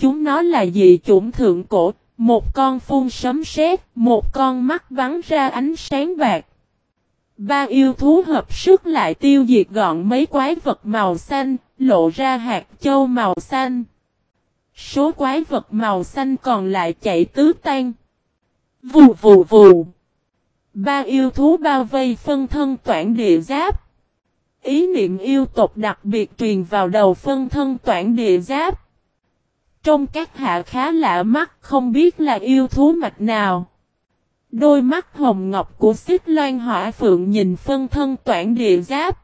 chúng nó là dị chủng thượng cổ, một con phun sấm sét, một con mắt bắn ra ánh sáng bạc. Ba yêu thú hợp sức lại tiêu diệt gọn mấy quái vật màu xanh, lộ ra hạt châu màu xanh. Số quái vật màu xanh còn lại chạy tứ tan. Vù vù vù. Ba yêu thú bao vây phân thân toản địa giáp. Ý niệm yêu tộc đặc biệt truyền vào đầu phân thân toản địa giáp. Trong các hạ khá lạ mắt, không biết là yêu thú mạch nào. Đôi mắt hồng ngọc của xích loan hỏa phượng nhìn phân thân toản địa giáp.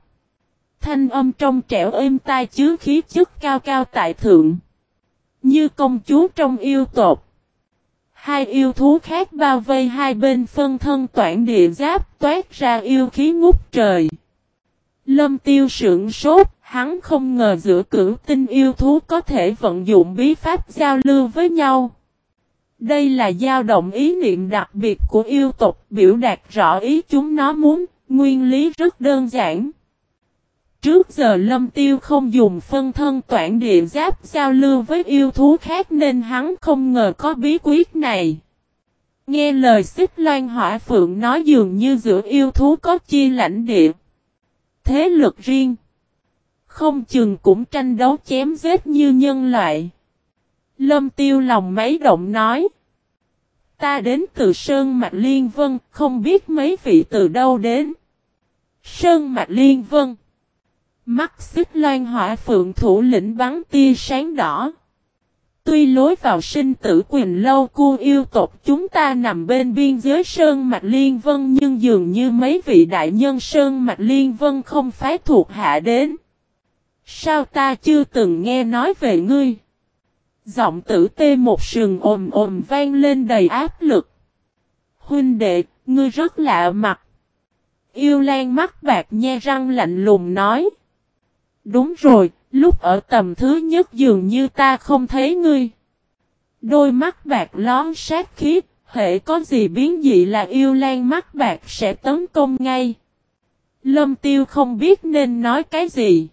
Thanh âm trong trẻo êm tai chứa khí chất cao cao tại thượng. Như công chúa trong yêu tộc. Hai yêu thú khác bao vây hai bên phân thân toản địa giáp, toát ra yêu khí ngút trời. Lâm tiêu sưởng sốt, hắn không ngờ giữa cửu tinh yêu thú có thể vận dụng bí pháp giao lưu với nhau. Đây là dao động ý niệm đặc biệt của yêu tộc biểu đạt rõ ý chúng nó muốn, nguyên lý rất đơn giản. Trước giờ lâm tiêu không dùng phân thân toản địa giáp giao lưu với yêu thú khác nên hắn không ngờ có bí quyết này. Nghe lời xích loan hỏa phượng nói dường như giữa yêu thú có chia lãnh địa. Thế lực riêng. Không chừng cũng tranh đấu chém giết như nhân loại. Lâm tiêu lòng máy động nói. Ta đến từ Sơn Mạch Liên Vân, không biết mấy vị từ đâu đến. Sơn Mạch Liên Vân. Mắt xích loan hỏa phượng thủ lĩnh bắn tia sáng đỏ. Tuy lối vào sinh tử quyền lâu cu yêu tộc chúng ta nằm bên biên giới Sơn Mạch Liên Vân nhưng dường như mấy vị đại nhân Sơn Mạch Liên Vân không phái thuộc hạ đến. Sao ta chưa từng nghe nói về ngươi? Giọng tử tê một sừng ồm ồm vang lên đầy áp lực. Huynh đệ, ngươi rất lạ mặt. Yêu lan mắt bạc nhe răng lạnh lùng nói. Đúng rồi, lúc ở tầm thứ nhất dường như ta không thấy ngươi. Đôi mắt bạc lón sát khí, hệ có gì biến dị là yêu lan mắt bạc sẽ tấn công ngay. Lâm tiêu không biết nên nói cái gì.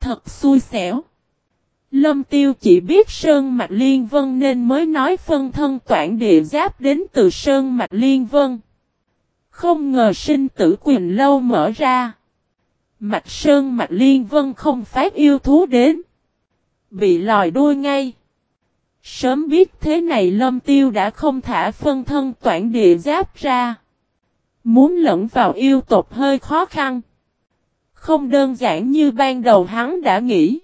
Thật xui xẻo. Lâm tiêu chỉ biết Sơn Mạch Liên Vân nên mới nói phân thân toản địa giáp đến từ Sơn Mạch Liên Vân. Không ngờ sinh tử quyền lâu mở ra. Mạch Sơn Mạch Liên Vân không phát yêu thú đến. Bị lòi đuôi ngay. Sớm biết thế này lâm tiêu đã không thả phân thân toản địa giáp ra. Muốn lẫn vào yêu tộc hơi khó khăn. Không đơn giản như ban đầu hắn đã nghĩ.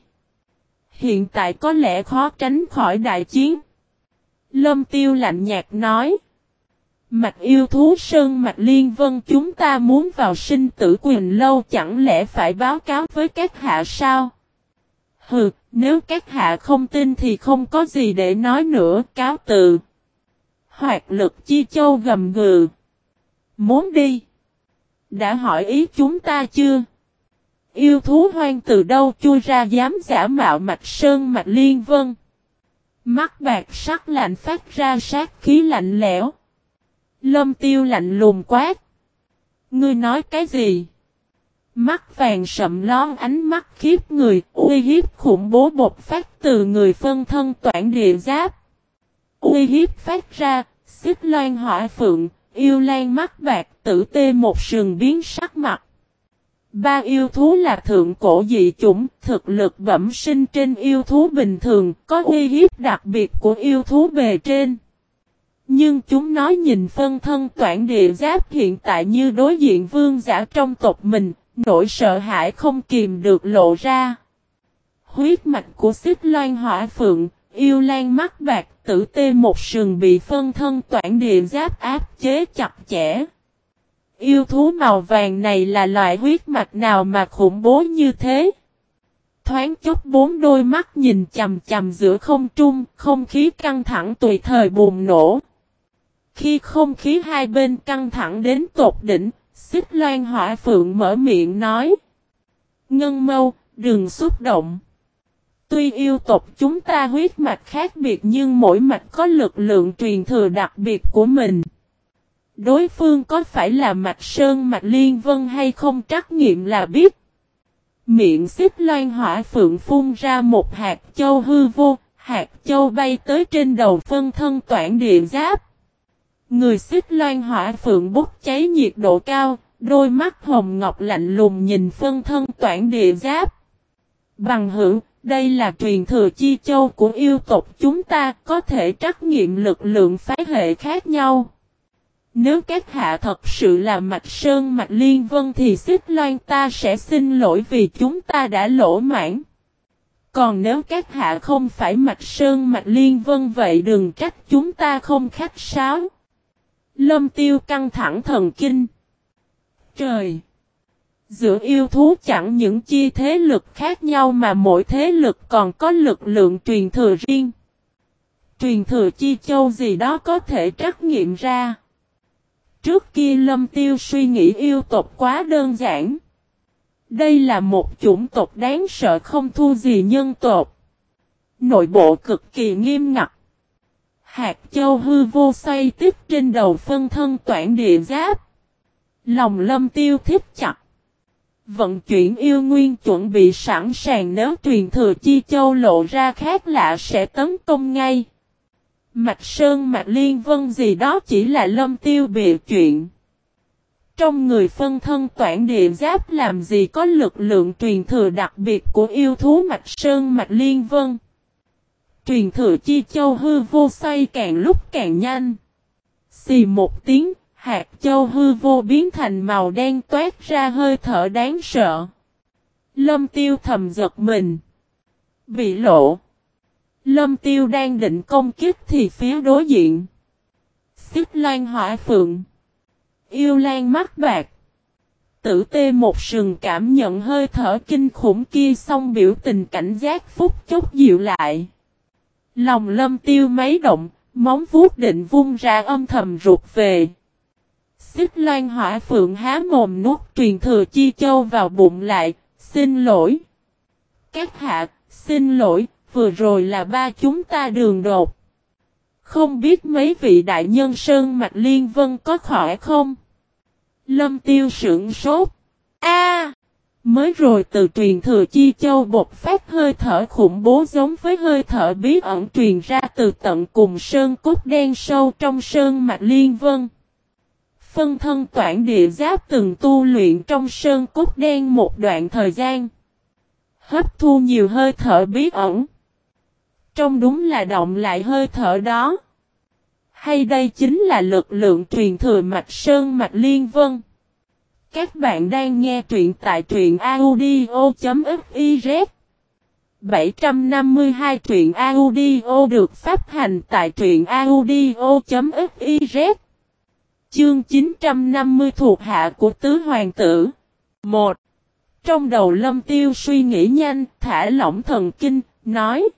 Hiện tại có lẽ khó tránh khỏi đại chiến. Lâm tiêu lạnh nhạt nói. Mạch yêu thú sơn mạch liên vân chúng ta muốn vào sinh tử quyền lâu chẳng lẽ phải báo cáo với các hạ sao? Hừ, nếu các hạ không tin thì không có gì để nói nữa, cáo từ. Hoạt lực chi châu gầm gừ. Muốn đi? Đã hỏi ý chúng ta chưa? Yêu thú hoang từ đâu chui ra dám giả mạo mạch sơn mạch liên vân. Mắt bạc sắc lạnh phát ra sát khí lạnh lẽo. Lâm tiêu lạnh lùng quát. Ngươi nói cái gì? Mắt vàng sậm lon ánh mắt khiếp người, uy hiếp khủng bố bột phát từ người phân thân toản địa giáp. Uy hiếp phát ra, xích loan hỏa phượng, yêu lan mắt bạc tử tê một sườn biến sắc mặt. Ba yêu thú là thượng cổ dị chủng, thực lực bẩm sinh trên yêu thú bình thường, có uy hiếp đặc biệt của yêu thú bề trên. Nhưng chúng nói nhìn phân thân toản địa giáp hiện tại như đối diện vương giả trong tộc mình, nỗi sợ hãi không kìm được lộ ra. Huyết mạch của xích loan hỏa phượng, yêu lan mắt bạc tử tê một sừng bị phân thân toản địa giáp áp chế chặt chẽ. Yêu thú màu vàng này là loại huyết mạch nào mà khủng bố như thế? Thoáng chốc bốn đôi mắt nhìn chầm chầm giữa không trung, không khí căng thẳng tùy thời bùng nổ. Khi không khí hai bên căng thẳng đến tột đỉnh, xích loan hỏa phượng mở miệng nói. Ngân mâu, đừng xúc động. Tuy yêu tộc chúng ta huyết mạch khác biệt nhưng mỗi mạch có lực lượng truyền thừa đặc biệt của mình. Đối phương có phải là mạch sơn mạch liên vân hay không trắc nghiệm là biết. Miệng xích loan hỏa phượng phun ra một hạt châu hư vô, Hạt châu bay tới trên đầu phân thân toản địa giáp. Người xích loan hỏa phượng bút cháy nhiệt độ cao, đôi mắt hồng ngọc lạnh lùng nhìn phân thân toản địa giáp. Bằng hữu, đây là truyền thừa chi châu của yêu tộc chúng ta có thể trắc nghiệm lực lượng phái hệ khác nhau. Nếu các hạ thật sự là mạch sơn mạch liên vân thì xích loan ta sẽ xin lỗi vì chúng ta đã lỗ mãn. Còn nếu các hạ không phải mạch sơn mạch liên vân vậy đừng trách chúng ta không khách sáo. Lâm tiêu căng thẳng thần kinh. Trời! Giữa yêu thú chẳng những chi thế lực khác nhau mà mỗi thế lực còn có lực lượng truyền thừa riêng. Truyền thừa chi châu gì đó có thể trắc nghiệm ra. Trước kia lâm tiêu suy nghĩ yêu tộc quá đơn giản. Đây là một chủng tộc đáng sợ không thu gì nhân tộc. Nội bộ cực kỳ nghiêm ngặt. Hạt châu hư vô xoay tiếp trên đầu phân thân toản địa giáp. Lòng lâm tiêu thiết chặt. Vận chuyển yêu nguyên chuẩn bị sẵn sàng nếu truyền thừa chi châu lộ ra khác lạ sẽ tấn công ngay. Mạch Sơn, Mạch Liên Vân gì đó chỉ là lâm tiêu bịa chuyện. Trong người phân thân toản địa giáp làm gì có lực lượng truyền thừa đặc biệt của yêu thú Mạch Sơn, Mạch Liên Vân. Truyền thừa chi châu hư vô xoay càng lúc càng nhanh. Xì một tiếng, hạt châu hư vô biến thành màu đen toát ra hơi thở đáng sợ. Lâm tiêu thầm giật mình. Bị lộ. Lâm tiêu đang định công kích thì phía đối diện. Xích loan hỏa phượng. Yêu lan mắt bạc. Tử tê một sừng cảm nhận hơi thở kinh khủng kia xong biểu tình cảnh giác phút chốc dịu lại. Lòng lâm tiêu mấy động, móng vuốt định vung ra âm thầm rụt về. Xích loan hỏa phượng há mồm nuốt truyền thừa chi châu vào bụng lại, xin lỗi. Các hạ, xin lỗi, vừa rồi là ba chúng ta đường đột. Không biết mấy vị đại nhân Sơn Mạch Liên Vân có khỏe không? Lâm tiêu sưởng sốt. A, Mới rồi từ truyền thừa chi châu bột phát hơi thở khủng bố giống với hơi thở bí ẩn truyền ra từ tận cùng sơn cốt đen sâu trong sơn mạch liên vân. Phân thân toản địa giáp từng tu luyện trong sơn cốt đen một đoạn thời gian. Hấp thu nhiều hơi thở bí ẩn. Trong đúng là động lại hơi thở đó. Hay đây chính là lực lượng truyền thừa mạch sơn mạch liên vân. Các bạn đang nghe truyện tại truyện audio.fiz 752 truyện audio được phát hành tại truyện audio.fiz Chương 950 thuộc hạ của Tứ Hoàng tử 1. Trong đầu lâm tiêu suy nghĩ nhanh, thả lỏng thần kinh, nói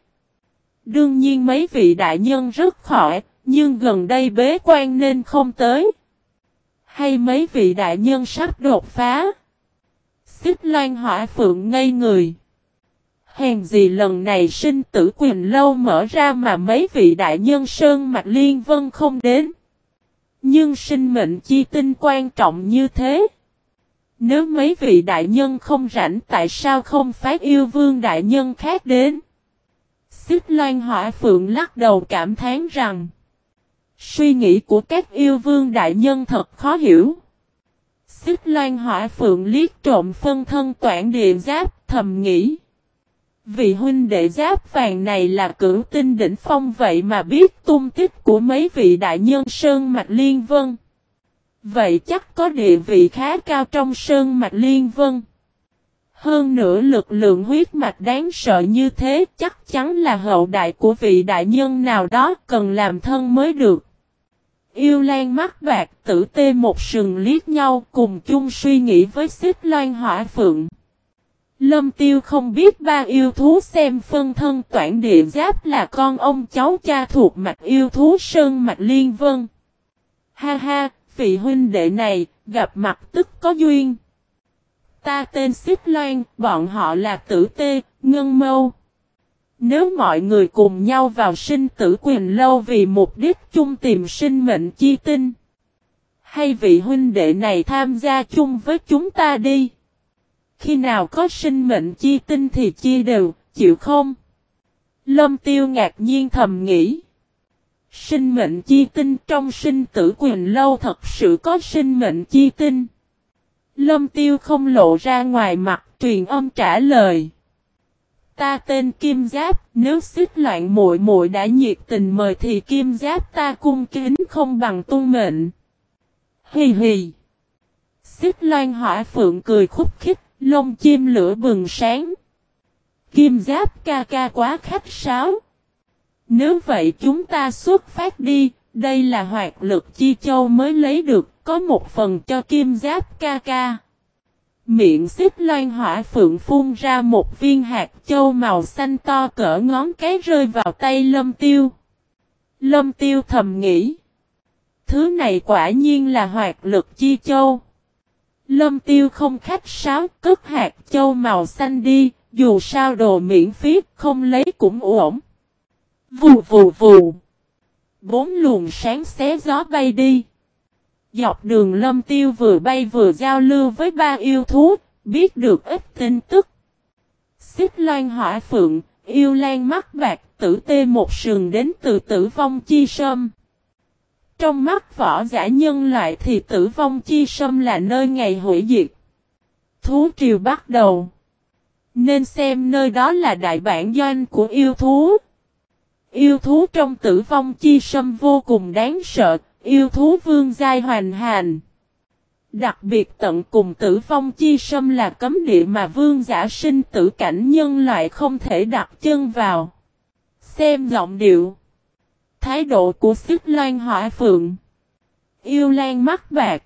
Đương nhiên mấy vị đại nhân rất khỏi, nhưng gần đây bế quan nên không tới. Hay mấy vị đại nhân sắp đột phá? Xích loan hỏa phượng ngây người. Hèn gì lần này sinh tử quyền lâu mở ra mà mấy vị đại nhân Sơn Mạch Liên Vân không đến. Nhưng sinh mệnh chi tinh quan trọng như thế. Nếu mấy vị đại nhân không rảnh, tại sao không phát yêu vương đại nhân khác đến? Xích loan hỏa phượng lắc đầu cảm thán rằng Suy nghĩ của các yêu vương đại nhân thật khó hiểu. Xích loan hỏa phượng liếc trộm phân thân toản địa giáp, thầm nghĩ. Vị huynh đệ giáp vàng này là cửu tinh đỉnh phong vậy mà biết tung tích của mấy vị đại nhân Sơn Mạch Liên Vân. Vậy chắc có địa vị khá cao trong Sơn Mạch Liên Vân. Hơn nữa lực lượng huyết mạch đáng sợ như thế chắc chắn là hậu đại của vị đại nhân nào đó cần làm thân mới được. Yêu lan mắt bạc tử tê một sừng liếc nhau cùng chung suy nghĩ với xích loan hỏa phượng. Lâm tiêu không biết ba yêu thú xem phân thân toản địa giáp là con ông cháu cha thuộc mạch yêu thú sơn mạch liên vân. Ha ha, vị huynh đệ này, gặp mặt tức có duyên. Ta tên xích loan, bọn họ là tử tê, ngân mâu. Nếu mọi người cùng nhau vào sinh tử quyền lâu vì mục đích chung tìm sinh mệnh chi tinh. Hay vị huynh đệ này tham gia chung với chúng ta đi. Khi nào có sinh mệnh chi tinh thì chia đều, chịu không? Lâm tiêu ngạc nhiên thầm nghĩ. Sinh mệnh chi tinh trong sinh tử quyền lâu thật sự có sinh mệnh chi tinh. Lâm tiêu không lộ ra ngoài mặt truyền âm trả lời. Ta tên Kim Giáp, nếu xích loạn muội muội đã nhiệt tình mời thì Kim Giáp ta cung kính không bằng tuân mệnh. Hì hì. Xích loan hỏa phượng cười khúc khích, lông chim lửa bừng sáng. Kim Giáp ca ca quá khách sáo. Nếu vậy chúng ta xuất phát đi, đây là hoạt lực chi châu mới lấy được, có một phần cho kim giáp ca ca. Miệng xích loan hỏa phượng phun ra một viên hạt châu màu xanh to cỡ ngón cái rơi vào tay lâm tiêu. Lâm tiêu thầm nghĩ. Thứ này quả nhiên là hoạt lực chi châu. Lâm tiêu không khách sáo cất hạt châu màu xanh đi, dù sao đồ miễn phí không lấy cũng ổn. Vù vù vù. Bốn luồng sáng xé gió bay đi. Dọc đường lâm tiêu vừa bay vừa giao lưu với ba yêu thú, biết được ít tin tức. Xích loan hỏa phượng, yêu lan mắt bạc, tử tê một sừng đến từ tử vong chi sâm. Trong mắt võ giả nhân loại thì tử vong chi sâm là nơi ngày hủy diệt. Thú triều bắt đầu. Nên xem nơi đó là đại bản doanh của yêu thú. Yêu thú trong tử vong chi sâm vô cùng đáng sợ, yêu thú vương giai hoành hành. Đặc biệt tận cùng tử vong chi sâm là cấm địa mà vương giả sinh tử cảnh nhân loại không thể đặt chân vào. Xem giọng điệu. Thái độ của xích loan hỏa phượng. Yêu lan mắt bạc.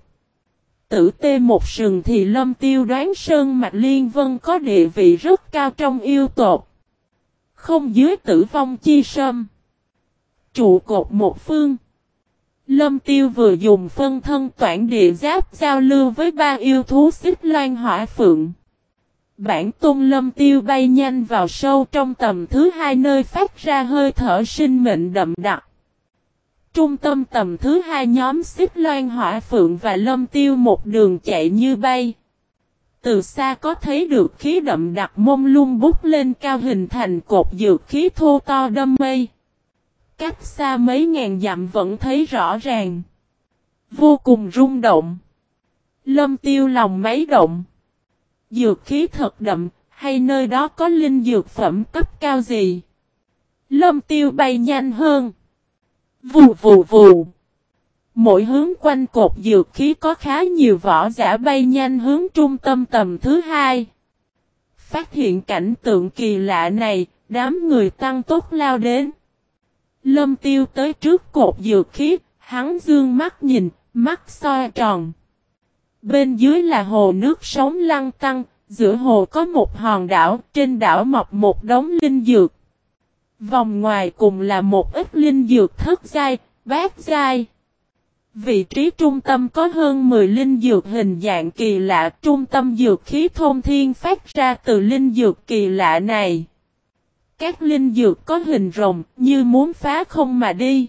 Tử tê một sừng thì lâm tiêu đoán sơn mạch liên vân có địa vị rất cao trong yêu tột. Không dưới tử vong chi sâm. Trụ cột một phương. Lâm tiêu vừa dùng phân thân toản địa giáp giao lưu với ba yêu thú xích loan hỏa phượng. Bản tung lâm tiêu bay nhanh vào sâu trong tầm thứ hai nơi phát ra hơi thở sinh mệnh đậm đặc. Trung tâm tầm thứ hai nhóm xích loan hỏa phượng và lâm tiêu một đường chạy như bay. Từ xa có thấy được khí đậm đặc mông lung bút lên cao hình thành cột dược khí thô to đâm mây. Cách xa mấy ngàn dặm vẫn thấy rõ ràng. Vô cùng rung động. Lâm tiêu lòng máy động. Dược khí thật đậm, hay nơi đó có linh dược phẩm cấp cao gì? Lâm tiêu bay nhanh hơn. Vù vù vù. Mỗi hướng quanh cột dược khí có khá nhiều võ giả bay nhanh hướng trung tâm tầm thứ hai. Phát hiện cảnh tượng kỳ lạ này, đám người tăng tốt lao đến. Lâm tiêu tới trước cột dược khí, hắn dương mắt nhìn, mắt soi tròn. Bên dưới là hồ nước sống lăng tăng, giữa hồ có một hòn đảo, trên đảo mọc một đống linh dược. Vòng ngoài cùng là một ít linh dược thất giai, bát giai. Vị trí trung tâm có hơn 10 linh dược hình dạng kỳ lạ, trung tâm dược khí thôn thiên phát ra từ linh dược kỳ lạ này. Các linh dược có hình rồng, như muốn phá không mà đi.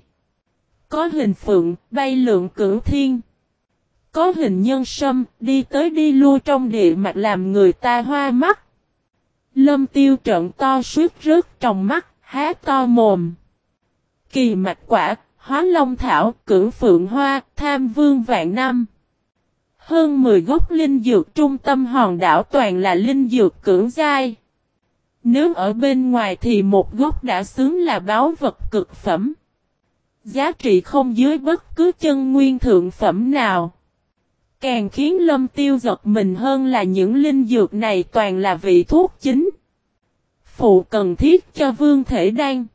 Có hình phượng, bay lượng cửu thiên. Có hình nhân sâm, đi tới đi lui trong địa mạch làm người ta hoa mắt. Lâm tiêu trận to suýt rớt trong mắt, há to mồm. Kỳ mạch quả, hóa long thảo, cửu phượng hoa, tham vương vạn năm. Hơn 10 gốc linh dược trung tâm hòn đảo toàn là linh dược cưỡng giai. Nếu ở bên ngoài thì một gốc đã xứng là báo vật cực phẩm. Giá trị không dưới bất cứ chân nguyên thượng phẩm nào. Càng khiến lâm tiêu giật mình hơn là những linh dược này toàn là vị thuốc chính. Phụ cần thiết cho vương thể đan.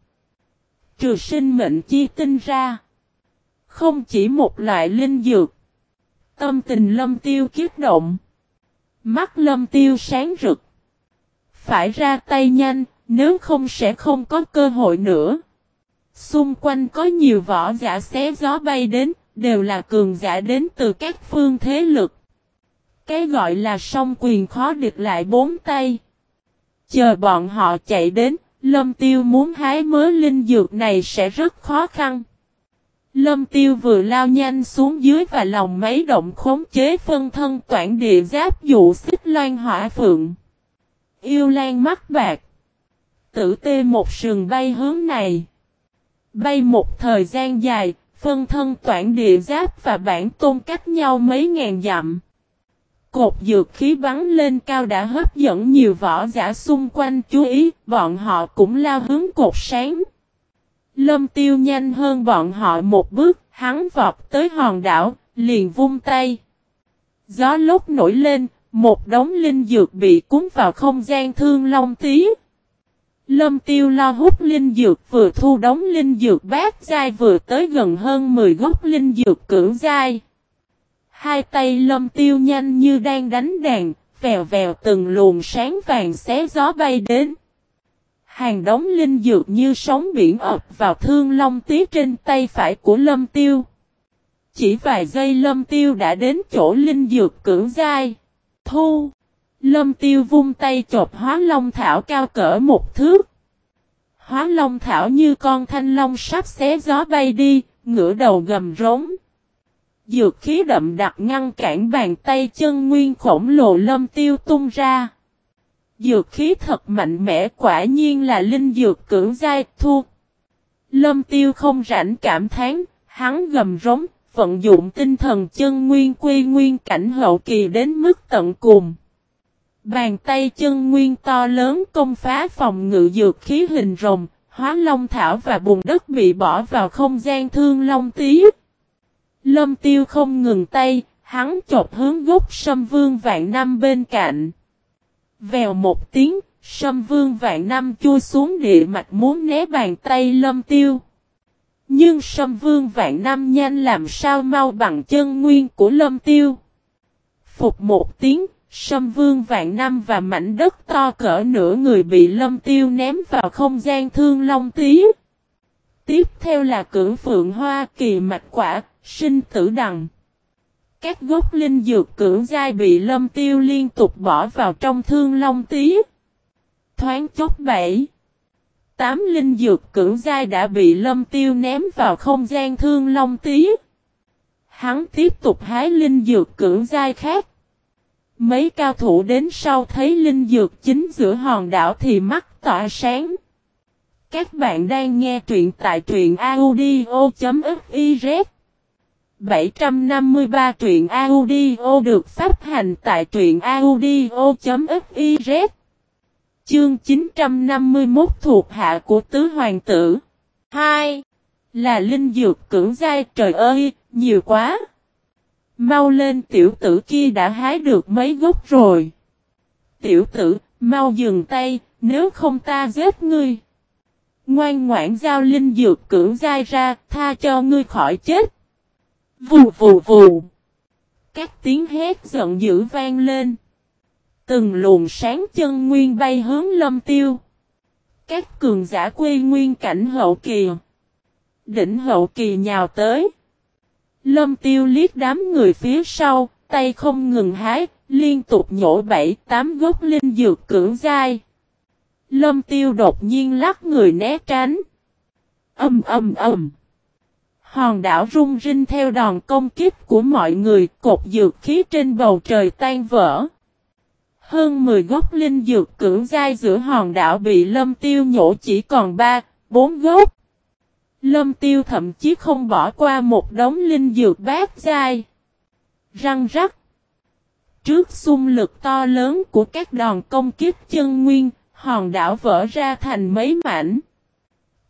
Trừ sinh mệnh chi tinh ra. Không chỉ một loại linh dược. Tâm tình lâm tiêu kiết động. Mắt lâm tiêu sáng rực. Phải ra tay nhanh, nếu không sẽ không có cơ hội nữa. Xung quanh có nhiều võ giả xé gió bay đến, đều là cường giả đến từ các phương thế lực. Cái gọi là song quyền khó địch lại bốn tay. Chờ bọn họ chạy đến, Lâm Tiêu muốn hái mớ linh dược này sẽ rất khó khăn. Lâm Tiêu vừa lao nhanh xuống dưới và lòng máy động khống chế phân thân toản địa giáp dụ xích loan hỏa phượng. Yêu lan mắt bạc. tử tê một sừng bay hướng này. Bay một thời gian dài, phân thân toản địa giáp và bản tôn cách nhau mấy ngàn dặm. Cột dược khí bắn lên cao đã hấp dẫn nhiều võ giả xung quanh chú ý, bọn họ cũng lao hướng cột sáng. Lâm tiêu nhanh hơn bọn họ một bước, hắn vọt tới hòn đảo, liền vung tay. Gió lốc nổi lên, một đống linh dược bị cuốn vào không gian thương long tí. Lâm tiêu lo hút linh dược vừa thu đống linh dược bát dai vừa tới gần hơn 10 gốc linh dược cưỡng dai. Hai tay lâm tiêu nhanh như đang đánh đàn, vèo vèo từng luồng sáng vàng xé gió bay đến. Hàng đống linh dược như sóng biển ập vào thương long tí trên tay phải của lâm tiêu. Chỉ vài giây lâm tiêu đã đến chỗ linh dược cưỡng dai. Thu. Lâm tiêu vung tay chộp hóa long thảo cao cỡ một thước. Hóa long thảo như con thanh long sắp xé gió bay đi, ngửa đầu gầm rống. Dược khí đậm đặc ngăn cản bàn tay chân nguyên khổng lồ lâm tiêu tung ra. Dược khí thật mạnh mẽ quả nhiên là linh dược cưỡng giai thu. Lâm tiêu không rảnh cảm thán, hắn gầm rống, vận dụng tinh thần chân nguyên quy nguyên cảnh hậu kỳ đến mức tận cùng. Bàn tay chân nguyên to lớn công phá phòng ngự dược khí hình rồng, hóa long thảo và bùn đất bị bỏ vào không gian thương long tí. Lâm tiêu không ngừng tay, hắn chộp hướng gốc sâm vương vạn năm bên cạnh. Vèo một tiếng, sâm vương vạn năm chui xuống địa mạch muốn né bàn tay lâm tiêu. Nhưng sâm vương vạn nam nhanh làm sao mau bằng chân nguyên của lâm tiêu. Phục một tiếng, sâm vương vạn nam và mảnh đất to cỡ nửa người bị lâm tiêu ném vào không gian thương long tí. Tiếp theo là cưỡng phượng hoa kỳ mạch quả, sinh tử đằng. Các gốc linh dược cưỡng dai bị lâm tiêu liên tục bỏ vào trong thương long tí. Thoáng chốc bảy. Tám linh dược cưỡng giai đã bị lâm tiêu ném vào không gian thương long tí. Hắn tiếp tục hái linh dược cưỡng giai khác. Mấy cao thủ đến sau thấy linh dược chính giữa hòn đảo thì mắt tỏa sáng. Các bạn đang nghe truyện tại truyện audio.fiz 753 truyện audio được phát hành tại truyện audio.fiz Chương 951 thuộc hạ của tứ hoàng tử 2. Là linh dược cưỡng giai trời ơi, nhiều quá. Mau lên tiểu tử kia đã hái được mấy gốc rồi. Tiểu tử, mau dừng tay, nếu không ta giết ngươi. Ngoan ngoãn giao linh dược cưỡng giai ra, tha cho ngươi khỏi chết. Vù vù vù. Các tiếng hét giận dữ vang lên. Từng luồng sáng chân nguyên bay hướng lâm tiêu. Các cường giả quê nguyên cảnh hậu kỳ. Đỉnh hậu kỳ nhào tới. Lâm tiêu liếc đám người phía sau, tay không ngừng hái, liên tục nhổ bảy tám gốc linh dược cưỡng dai. Lâm tiêu đột nhiên lắc người né tránh. Âm âm âm. Hòn đảo rung rinh theo đòn công kích của mọi người, cột dược khí trên bầu trời tan vỡ. Hơn 10 gốc linh dược cưỡng dai giữa hòn đảo bị lâm tiêu nhổ chỉ còn 3, 4 gốc. Lâm tiêu thậm chí không bỏ qua một đống linh dược bát dai. Răng rắc. Trước xung lực to lớn của các đòn công kích chân nguyên, hòn đảo vỡ ra thành mấy mảnh.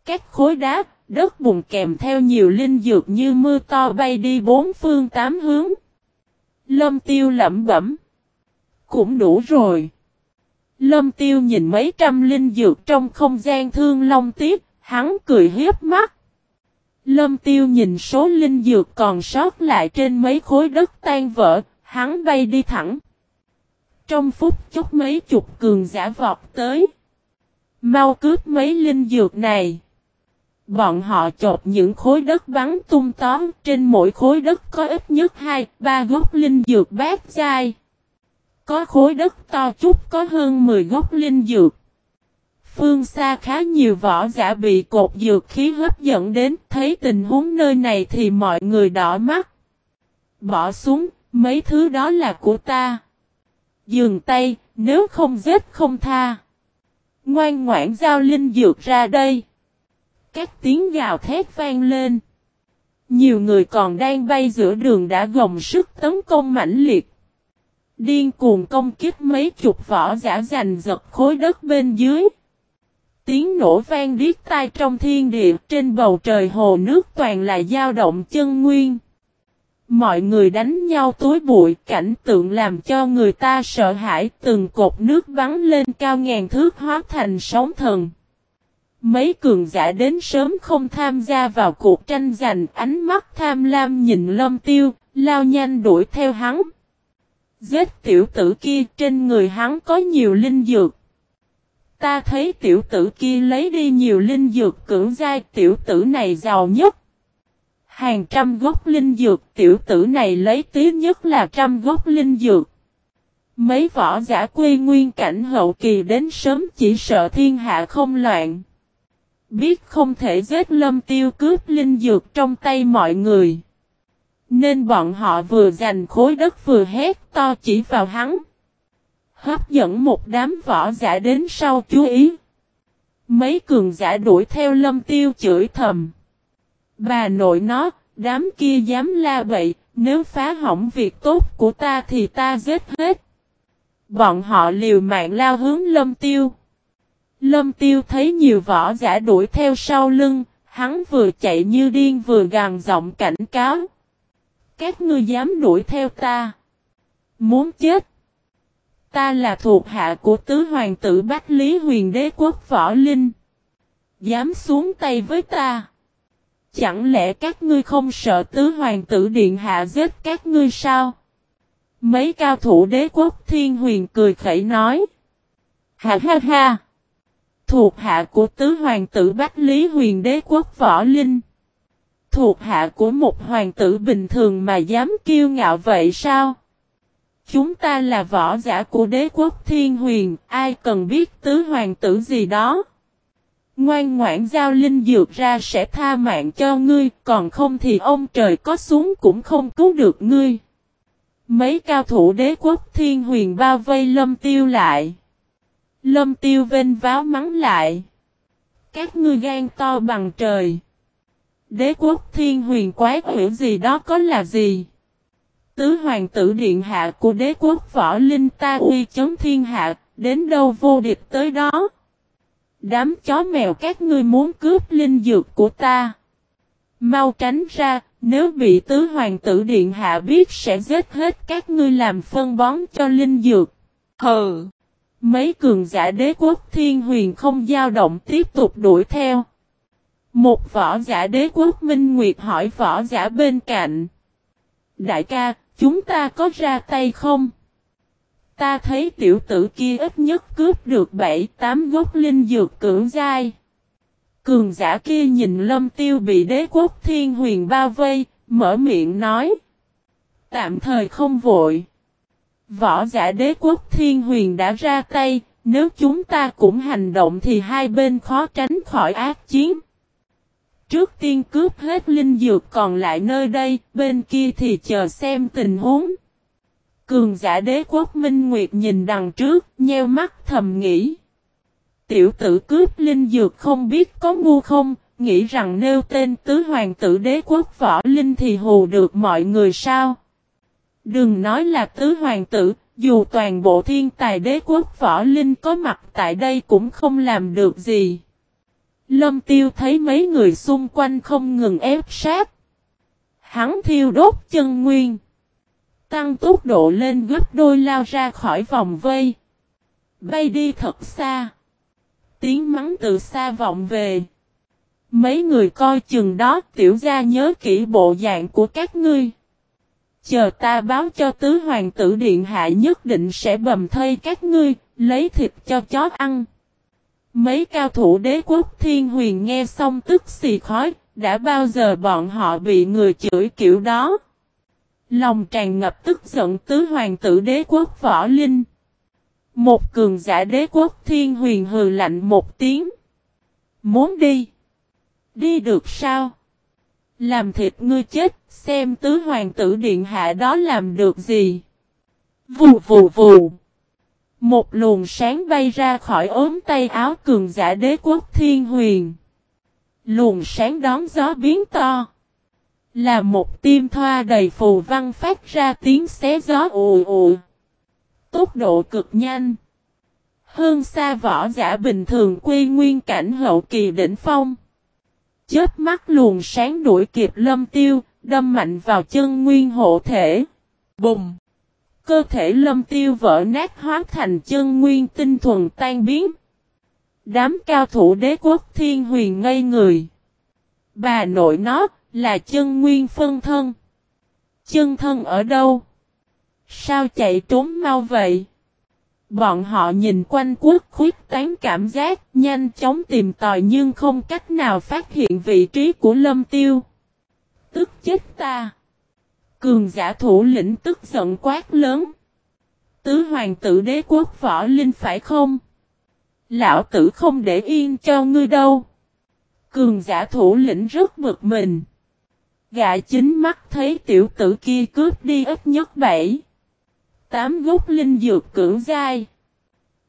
Các khối đá, đất bùn kèm theo nhiều linh dược như mưa to bay đi bốn phương tám hướng. Lâm tiêu lẩm bẩm. Cũng đủ rồi. Lâm tiêu nhìn mấy trăm linh dược trong không gian thương long tiếp, hắn cười hiếp mắt. Lâm tiêu nhìn số linh dược còn sót lại trên mấy khối đất tan vỡ, hắn bay đi thẳng. Trong phút chốc mấy chục cường giả vọt tới. Mau cướp mấy linh dược này. Bọn họ chộp những khối đất bắn tung tóm, trên mỗi khối đất có ít nhất hai, ba gốc linh dược bát dai. Có khối đất to chút có hơn 10 gốc linh dược. Phương xa khá nhiều võ giả bị cột dược khí hấp dẫn đến, thấy tình huống nơi này thì mọi người đỏ mắt. Bỏ xuống, mấy thứ đó là của ta. Dừng tay, nếu không giết không tha. Ngoan ngoãn giao linh dược ra đây. Các tiếng gào thét vang lên. Nhiều người còn đang bay giữa đường đã gồng sức tấn công mãnh liệt. Điên cuồng công kích mấy chục vỏ giả giành giật khối đất bên dưới. Tiếng nổ vang điếc tai trong thiên địa trên bầu trời hồ nước toàn là dao động chân nguyên. Mọi người đánh nhau tối bụi cảnh tượng làm cho người ta sợ hãi từng cột nước bắn lên cao ngàn thước hóa thành sóng thần. Mấy cường giả đến sớm không tham gia vào cuộc tranh giành ánh mắt tham lam nhìn lâm tiêu, lao nhanh đuổi theo hắn. Giết tiểu tử kia trên người hắn có nhiều linh dược. Ta thấy tiểu tử kia lấy đi nhiều linh dược cưỡng giai tiểu tử này giàu nhất. Hàng trăm gốc linh dược, tiểu tử này lấy tí nhất là trăm gốc linh dược. Mấy võ giả quê nguyên cảnh hậu kỳ đến sớm chỉ sợ thiên hạ không loạn. Biết không thể giết lâm tiêu cướp linh dược trong tay mọi người. Nên bọn họ vừa giành khối đất vừa hét to chỉ vào hắn. Hấp dẫn một đám võ giả đến sau chú ý. Mấy cường giả đuổi theo lâm tiêu chửi thầm. Bà nội nó, đám kia dám la bậy, nếu phá hỏng việc tốt của ta thì ta giết hết. Bọn họ liều mạng lao hướng lâm tiêu. Lâm tiêu thấy nhiều võ giả đuổi theo sau lưng, hắn vừa chạy như điên vừa gằn giọng cảnh cáo. Các ngươi dám đuổi theo ta. Muốn chết. Ta là thuộc hạ của tứ hoàng tử Bách Lý huyền đế quốc võ linh. Dám xuống tay với ta. Chẳng lẽ các ngươi không sợ tứ hoàng tử điện hạ giết các ngươi sao? Mấy cao thủ đế quốc thiên huyền cười khẩy nói. Ha ha ha! Thuộc hạ của tứ hoàng tử Bách Lý huyền đế quốc võ linh. Thuộc hạ của một hoàng tử bình thường mà dám kiêu ngạo vậy sao? Chúng ta là võ giả của đế quốc thiên huyền, ai cần biết tứ hoàng tử gì đó? Ngoan ngoãn giao linh dược ra sẽ tha mạng cho ngươi, còn không thì ông trời có xuống cũng không cứu được ngươi. Mấy cao thủ đế quốc thiên huyền bao vây lâm tiêu lại. Lâm tiêu vênh váo mắng lại. Các ngươi gan to bằng trời. Đế quốc thiên huyền quái quỷ gì đó có là gì? Tứ hoàng tử điện hạ của đế quốc võ linh ta uy chấm thiên hạ, đến đâu vô địch tới đó. Đám chó mèo các ngươi muốn cướp linh dược của ta. Mau tránh ra, nếu bị tứ hoàng tử điện hạ biết sẽ giết hết các ngươi làm phân bón cho linh dược. Hừ! Mấy cường giả đế quốc thiên huyền không dao động tiếp tục đuổi theo. Một võ giả đế quốc minh nguyệt hỏi võ giả bên cạnh. Đại ca, chúng ta có ra tay không? Ta thấy tiểu tử kia ít nhất cướp được 7-8 gốc linh dược cưỡng dai. Cường giả kia nhìn lâm tiêu bị đế quốc thiên huyền bao vây, mở miệng nói. Tạm thời không vội. Võ giả đế quốc thiên huyền đã ra tay, nếu chúng ta cũng hành động thì hai bên khó tránh khỏi ác chiến. Trước tiên cướp hết linh dược còn lại nơi đây, bên kia thì chờ xem tình huống. Cường giả đế quốc Minh Nguyệt nhìn đằng trước, nheo mắt thầm nghĩ. Tiểu tử cướp linh dược không biết có ngu không, nghĩ rằng nêu tên tứ hoàng tử đế quốc võ linh thì hù được mọi người sao. Đừng nói là tứ hoàng tử, dù toàn bộ thiên tài đế quốc võ linh có mặt tại đây cũng không làm được gì. Lâm tiêu thấy mấy người xung quanh không ngừng ép sát. Hắn thiêu đốt chân nguyên. Tăng tốc độ lên gấp đôi lao ra khỏi vòng vây. Bay đi thật xa. Tiếng mắng từ xa vọng về. Mấy người coi chừng đó tiểu gia nhớ kỹ bộ dạng của các ngươi. Chờ ta báo cho tứ hoàng tử điện hạ nhất định sẽ bầm thây các ngươi, lấy thịt cho chó ăn. Mấy cao thủ đế quốc thiên huyền nghe xong tức xì khói, đã bao giờ bọn họ bị người chửi kiểu đó. Lòng tràn ngập tức giận tứ hoàng tử đế quốc võ linh. Một cường giả đế quốc thiên huyền hừ lạnh một tiếng. Muốn đi. Đi được sao? Làm thịt ngươi chết, xem tứ hoàng tử điện hạ đó làm được gì. Vù vù vù. Một luồng sáng bay ra khỏi ốm tay áo cường giả đế quốc thiên huyền. Luồng sáng đón gió biến to. Là một tim thoa đầy phù văn phát ra tiếng xé gió ù ù. Tốc độ cực nhanh. Hơn xa võ giả bình thường quy nguyên cảnh hậu kỳ đỉnh phong. Chết mắt luồng sáng đuổi kịp lâm tiêu, đâm mạnh vào chân nguyên hộ thể. Bùng! Cơ thể lâm tiêu vỡ nát hóa thành chân nguyên tinh thuần tan biến. Đám cao thủ đế quốc thiên huyền ngây người. Bà nội nó là chân nguyên phân thân. Chân thân ở đâu? Sao chạy trốn mau vậy? Bọn họ nhìn quanh quốc khuyết tán cảm giác, nhanh chóng tìm tòi nhưng không cách nào phát hiện vị trí của lâm tiêu. Tức chết ta! Cường giả thủ lĩnh tức giận quát lớn. Tứ hoàng tử đế quốc võ linh phải không? Lão tử không để yên cho ngươi đâu. Cường giả thủ lĩnh rất bực mình. Gã chính mắt thấy tiểu tử kia cướp đi ít nhất bảy. Tám gốc linh dược cưỡng dai.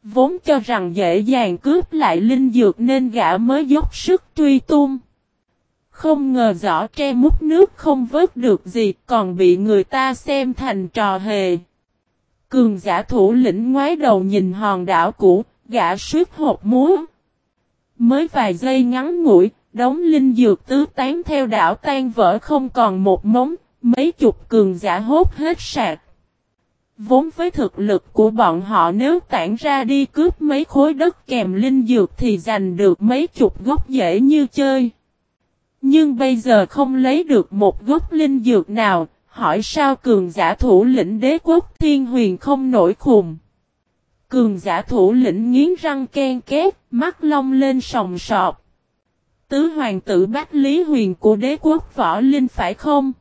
Vốn cho rằng dễ dàng cướp lại linh dược nên gã mới dốc sức truy tung. Không ngờ rõ tre mút nước không vớt được gì còn bị người ta xem thành trò hề. Cường giả thủ lĩnh ngoái đầu nhìn hòn đảo cũ, gã suýt hộp múa. Mới vài giây ngắn ngủi, đống linh dược tứ tán theo đảo tan vỡ không còn một móng mấy chục cường giả hốt hết sạc. Vốn với thực lực của bọn họ nếu tản ra đi cướp mấy khối đất kèm linh dược thì giành được mấy chục gốc dễ như chơi. Nhưng bây giờ không lấy được một gốc linh dược nào, hỏi sao cường giả thủ lĩnh đế quốc thiên huyền không nổi khùng. Cường giả thủ lĩnh nghiến răng ken két, mắt long lên sòng sọt. Tứ hoàng tử bách lý huyền của đế quốc võ linh phải không?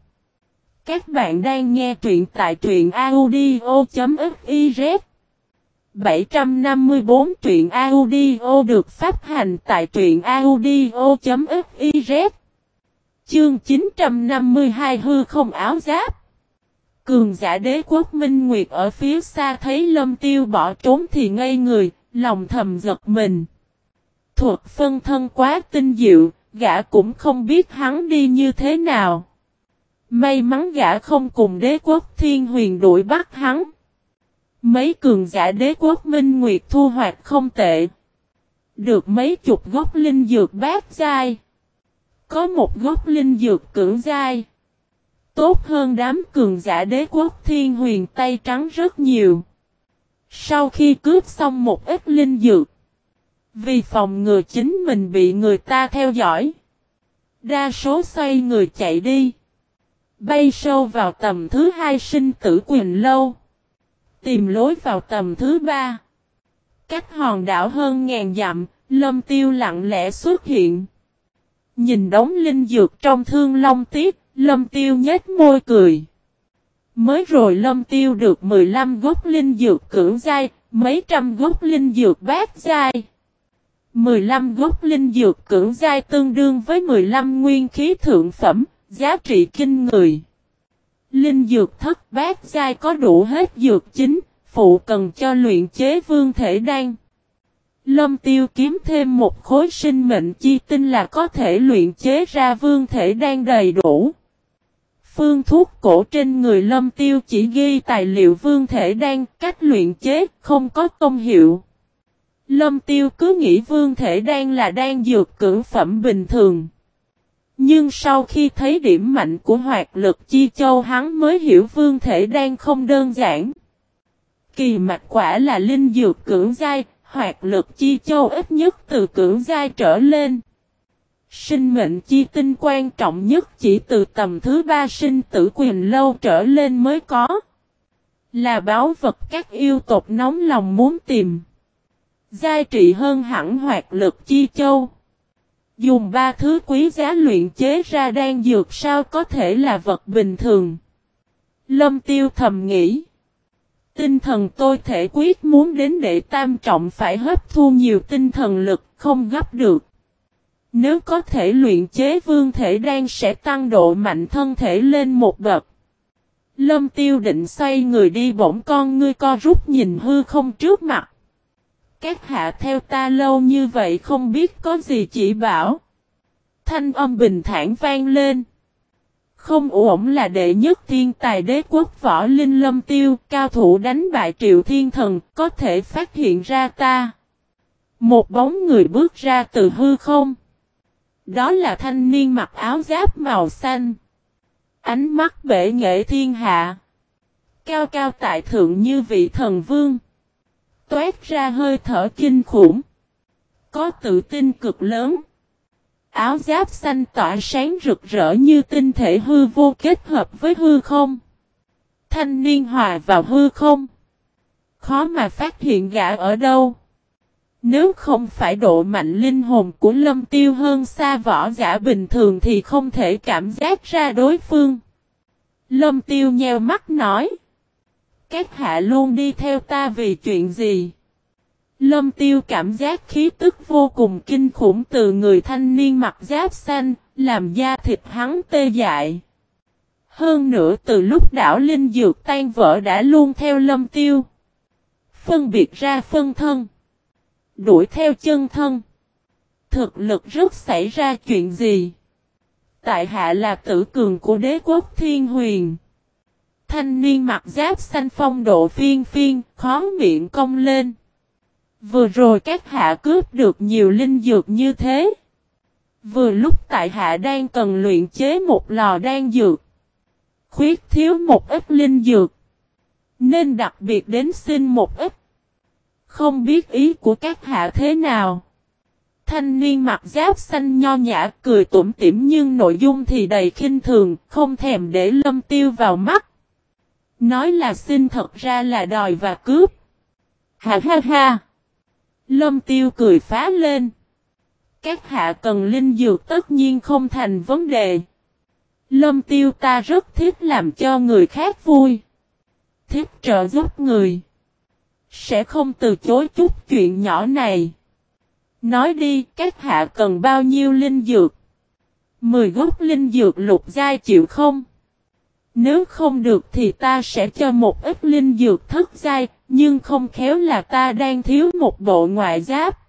Các bạn đang nghe truyện tại truyện audio.fiz 754 truyện audio được phát hành tại truyện audio.fiz Chương 952 hư không áo giáp Cường giả đế quốc Minh Nguyệt ở phía xa thấy lâm tiêu bỏ trốn thì ngây người, lòng thầm giật mình. Thuật phân thân quá tinh diệu, gã cũng không biết hắn đi như thế nào. May mắn gã không cùng đế quốc thiên huyền đuổi bắt hắn. Mấy cường giả đế quốc Minh Nguyệt thu hoạch không tệ. Được mấy chục gốc linh dược bát dai. Có một gốc linh dược cưỡng dai. Tốt hơn đám cường giả đế quốc thiên huyền tay trắng rất nhiều. Sau khi cướp xong một ít linh dược. Vì phòng ngừa chính mình bị người ta theo dõi. Đa số xoay người chạy đi. Bay sâu vào tầm thứ hai sinh tử quyền lâu. Tìm lối vào tầm thứ ba. Cách hòn đảo hơn ngàn dặm, lâm tiêu lặng lẽ xuất hiện. Nhìn đống linh dược trong thương long tiếp, lâm tiêu nhếch môi cười. Mới rồi lâm tiêu được 15 gốc linh dược cưỡng dai, mấy trăm gốc linh dược bát dai. 15 gốc linh dược cưỡng dai tương đương với 15 nguyên khí thượng phẩm, giá trị kinh người. Linh dược thất bát dai có đủ hết dược chính, phụ cần cho luyện chế vương thể đan. Lâm tiêu kiếm thêm một khối sinh mệnh chi tinh là có thể luyện chế ra vương thể đang đầy đủ. Phương thuốc cổ trên người lâm tiêu chỉ ghi tài liệu vương thể đang cách luyện chế không có công hiệu. Lâm tiêu cứ nghĩ vương thể đang là đang dược cưỡng phẩm bình thường. Nhưng sau khi thấy điểm mạnh của hoạt lực chi châu hắn mới hiểu vương thể đang không đơn giản. Kỳ mạch quả là linh dược cưỡng giai, hoạt lực chi châu ít nhất từ cửu giai trở lên. Sinh mệnh chi tinh quan trọng nhất chỉ từ tầm thứ ba sinh tử quyền lâu trở lên mới có. Là báo vật các yêu tộc nóng lòng muốn tìm. Giai trị hơn hẳn hoạt lực chi châu. Dùng ba thứ quý giá luyện chế ra đan dược sao có thể là vật bình thường. Lâm tiêu thầm nghĩ. Tinh thần tôi thể quyết muốn đến để tam trọng phải hấp thu nhiều tinh thần lực không gấp được. Nếu có thể luyện chế vương thể đang sẽ tăng độ mạnh thân thể lên một bậc. Lâm tiêu định xoay người đi bỗng con ngươi co rút nhìn hư không trước mặt. Các hạ theo ta lâu như vậy không biết có gì chỉ bảo. Thanh âm bình thản vang lên. Không ổn là đệ nhất thiên tài đế quốc võ linh lâm tiêu, cao thủ đánh bại triệu thiên thần, có thể phát hiện ra ta. Một bóng người bước ra từ hư không. Đó là thanh niên mặc áo giáp màu xanh. Ánh mắt bể nghệ thiên hạ. Cao cao tại thượng như vị thần vương. Toát ra hơi thở kinh khủng. Có tự tin cực lớn. Áo giáp xanh tỏa sáng rực rỡ như tinh thể hư vô kết hợp với hư không. Thanh niên hòa vào hư không. Khó mà phát hiện gã ở đâu. Nếu không phải độ mạnh linh hồn của lâm tiêu hơn xa võ giả bình thường thì không thể cảm giác ra đối phương. Lâm tiêu nheo mắt nói. Các hạ luôn đi theo ta vì chuyện gì? Lâm tiêu cảm giác khí tức vô cùng kinh khủng từ người thanh niên mặc giáp xanh, làm da thịt hắn tê dại. Hơn nữa từ lúc đảo Linh Dược tan vỡ đã luôn theo lâm tiêu. Phân biệt ra phân thân. Đuổi theo chân thân. Thực lực rất xảy ra chuyện gì? Tại hạ là tử cường của đế quốc thiên huyền. Thanh niên mặc giáp xanh phong độ phiên phiên, khó miệng cong lên. Vừa rồi các hạ cướp được nhiều linh dược như thế. Vừa lúc tại hạ đang cần luyện chế một lò đan dược. Khuyết thiếu một ít linh dược. Nên đặc biệt đến xin một ít. Không biết ý của các hạ thế nào. Thanh niên mặc giáp xanh nho nhã cười tủm tỉm nhưng nội dung thì đầy khinh thường, không thèm để lâm tiêu vào mắt. Nói là xin thật ra là đòi và cướp. Ha ha ha. Lâm tiêu cười phá lên. Các hạ cần linh dược tất nhiên không thành vấn đề. Lâm tiêu ta rất thích làm cho người khác vui. Thích trợ giúp người. Sẽ không từ chối chút chuyện nhỏ này. Nói đi, các hạ cần bao nhiêu linh dược? Mười gốc linh dược lục giai chịu không? Nếu không được thì ta sẽ cho một ít linh dược thất giai, nhưng không khéo là ta đang thiếu một bộ ngoại giáp.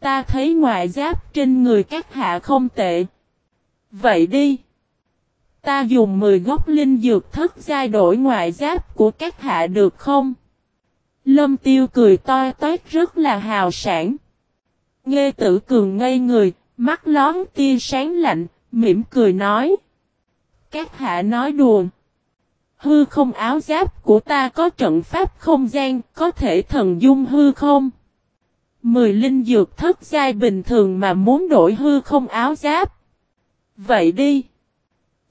Ta thấy ngoại giáp trên người các hạ không tệ. Vậy đi. Ta dùng 10 gốc linh dược thất giai đổi ngoại giáp của các hạ được không? Lâm tiêu cười to toét rất là hào sản. Nghe tử cường ngây người, mắt lón tia sáng lạnh, mỉm cười nói. Các hạ nói đùa. Hư không áo giáp của ta có trận pháp không gian, có thể thần dung hư không? Mười linh dược thất giai bình thường mà muốn đổi hư không áo giáp. Vậy đi.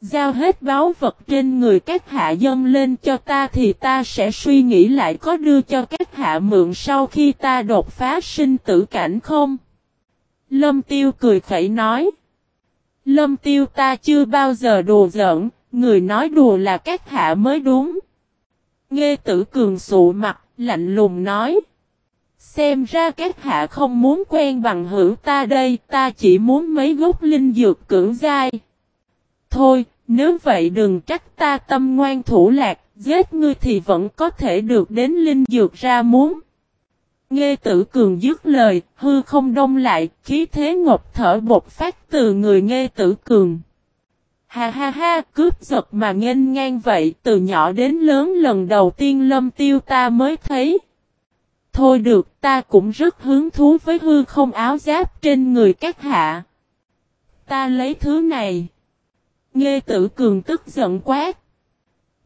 Giao hết báu vật trên người các hạ dâng lên cho ta thì ta sẽ suy nghĩ lại có đưa cho các hạ mượn sau khi ta đột phá sinh tử cảnh không? Lâm tiêu cười khẩy nói. Lâm tiêu ta chưa bao giờ đùa giỡn, người nói đùa là các hạ mới đúng. Nghe tử cường sụ mặt, lạnh lùng nói. Xem ra các hạ không muốn quen bằng hữu ta đây, ta chỉ muốn mấy gốc linh dược cưỡng dai. Thôi, nếu vậy đừng trách ta tâm ngoan thủ lạc, giết ngươi thì vẫn có thể được đến linh dược ra muốn. Nghe tử cường dứt lời, hư không đông lại, khí thế ngột thở bột phát từ người nghe tử cường. Ha ha ha, cướp giật mà nghênh ngang vậy, từ nhỏ đến lớn lần đầu tiên lâm tiêu ta mới thấy. Thôi được, ta cũng rất hứng thú với hư không áo giáp trên người các hạ. Ta lấy thứ này. Nghe tử cường tức giận quát.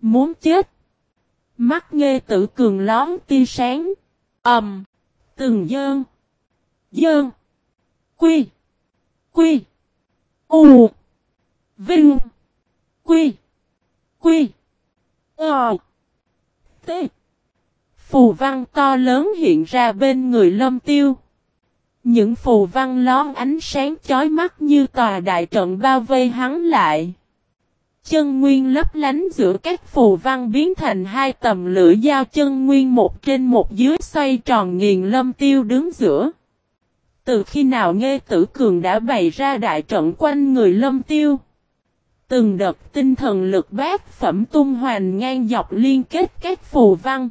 Muốn chết. Mắt nghe tử cường lón tia sáng. ầm. Từng dơn. Dơn. Quy. Quy. U. Vinh. Quy. Quy. Ờ. T. Phù văn to lớn hiện ra bên người lâm tiêu. Những phù văn lón ánh sáng chói mắt như tòa đại trận bao vây hắn lại. Chân nguyên lấp lánh giữa các phù văn biến thành hai tầm lưỡi dao chân nguyên một trên một dưới xoay tròn nghiền lâm tiêu đứng giữa. Từ khi nào nghe tử cường đã bày ra đại trận quanh người lâm tiêu. Từng đợt tinh thần lực bát phẩm tung hoành ngang dọc liên kết các phù văn.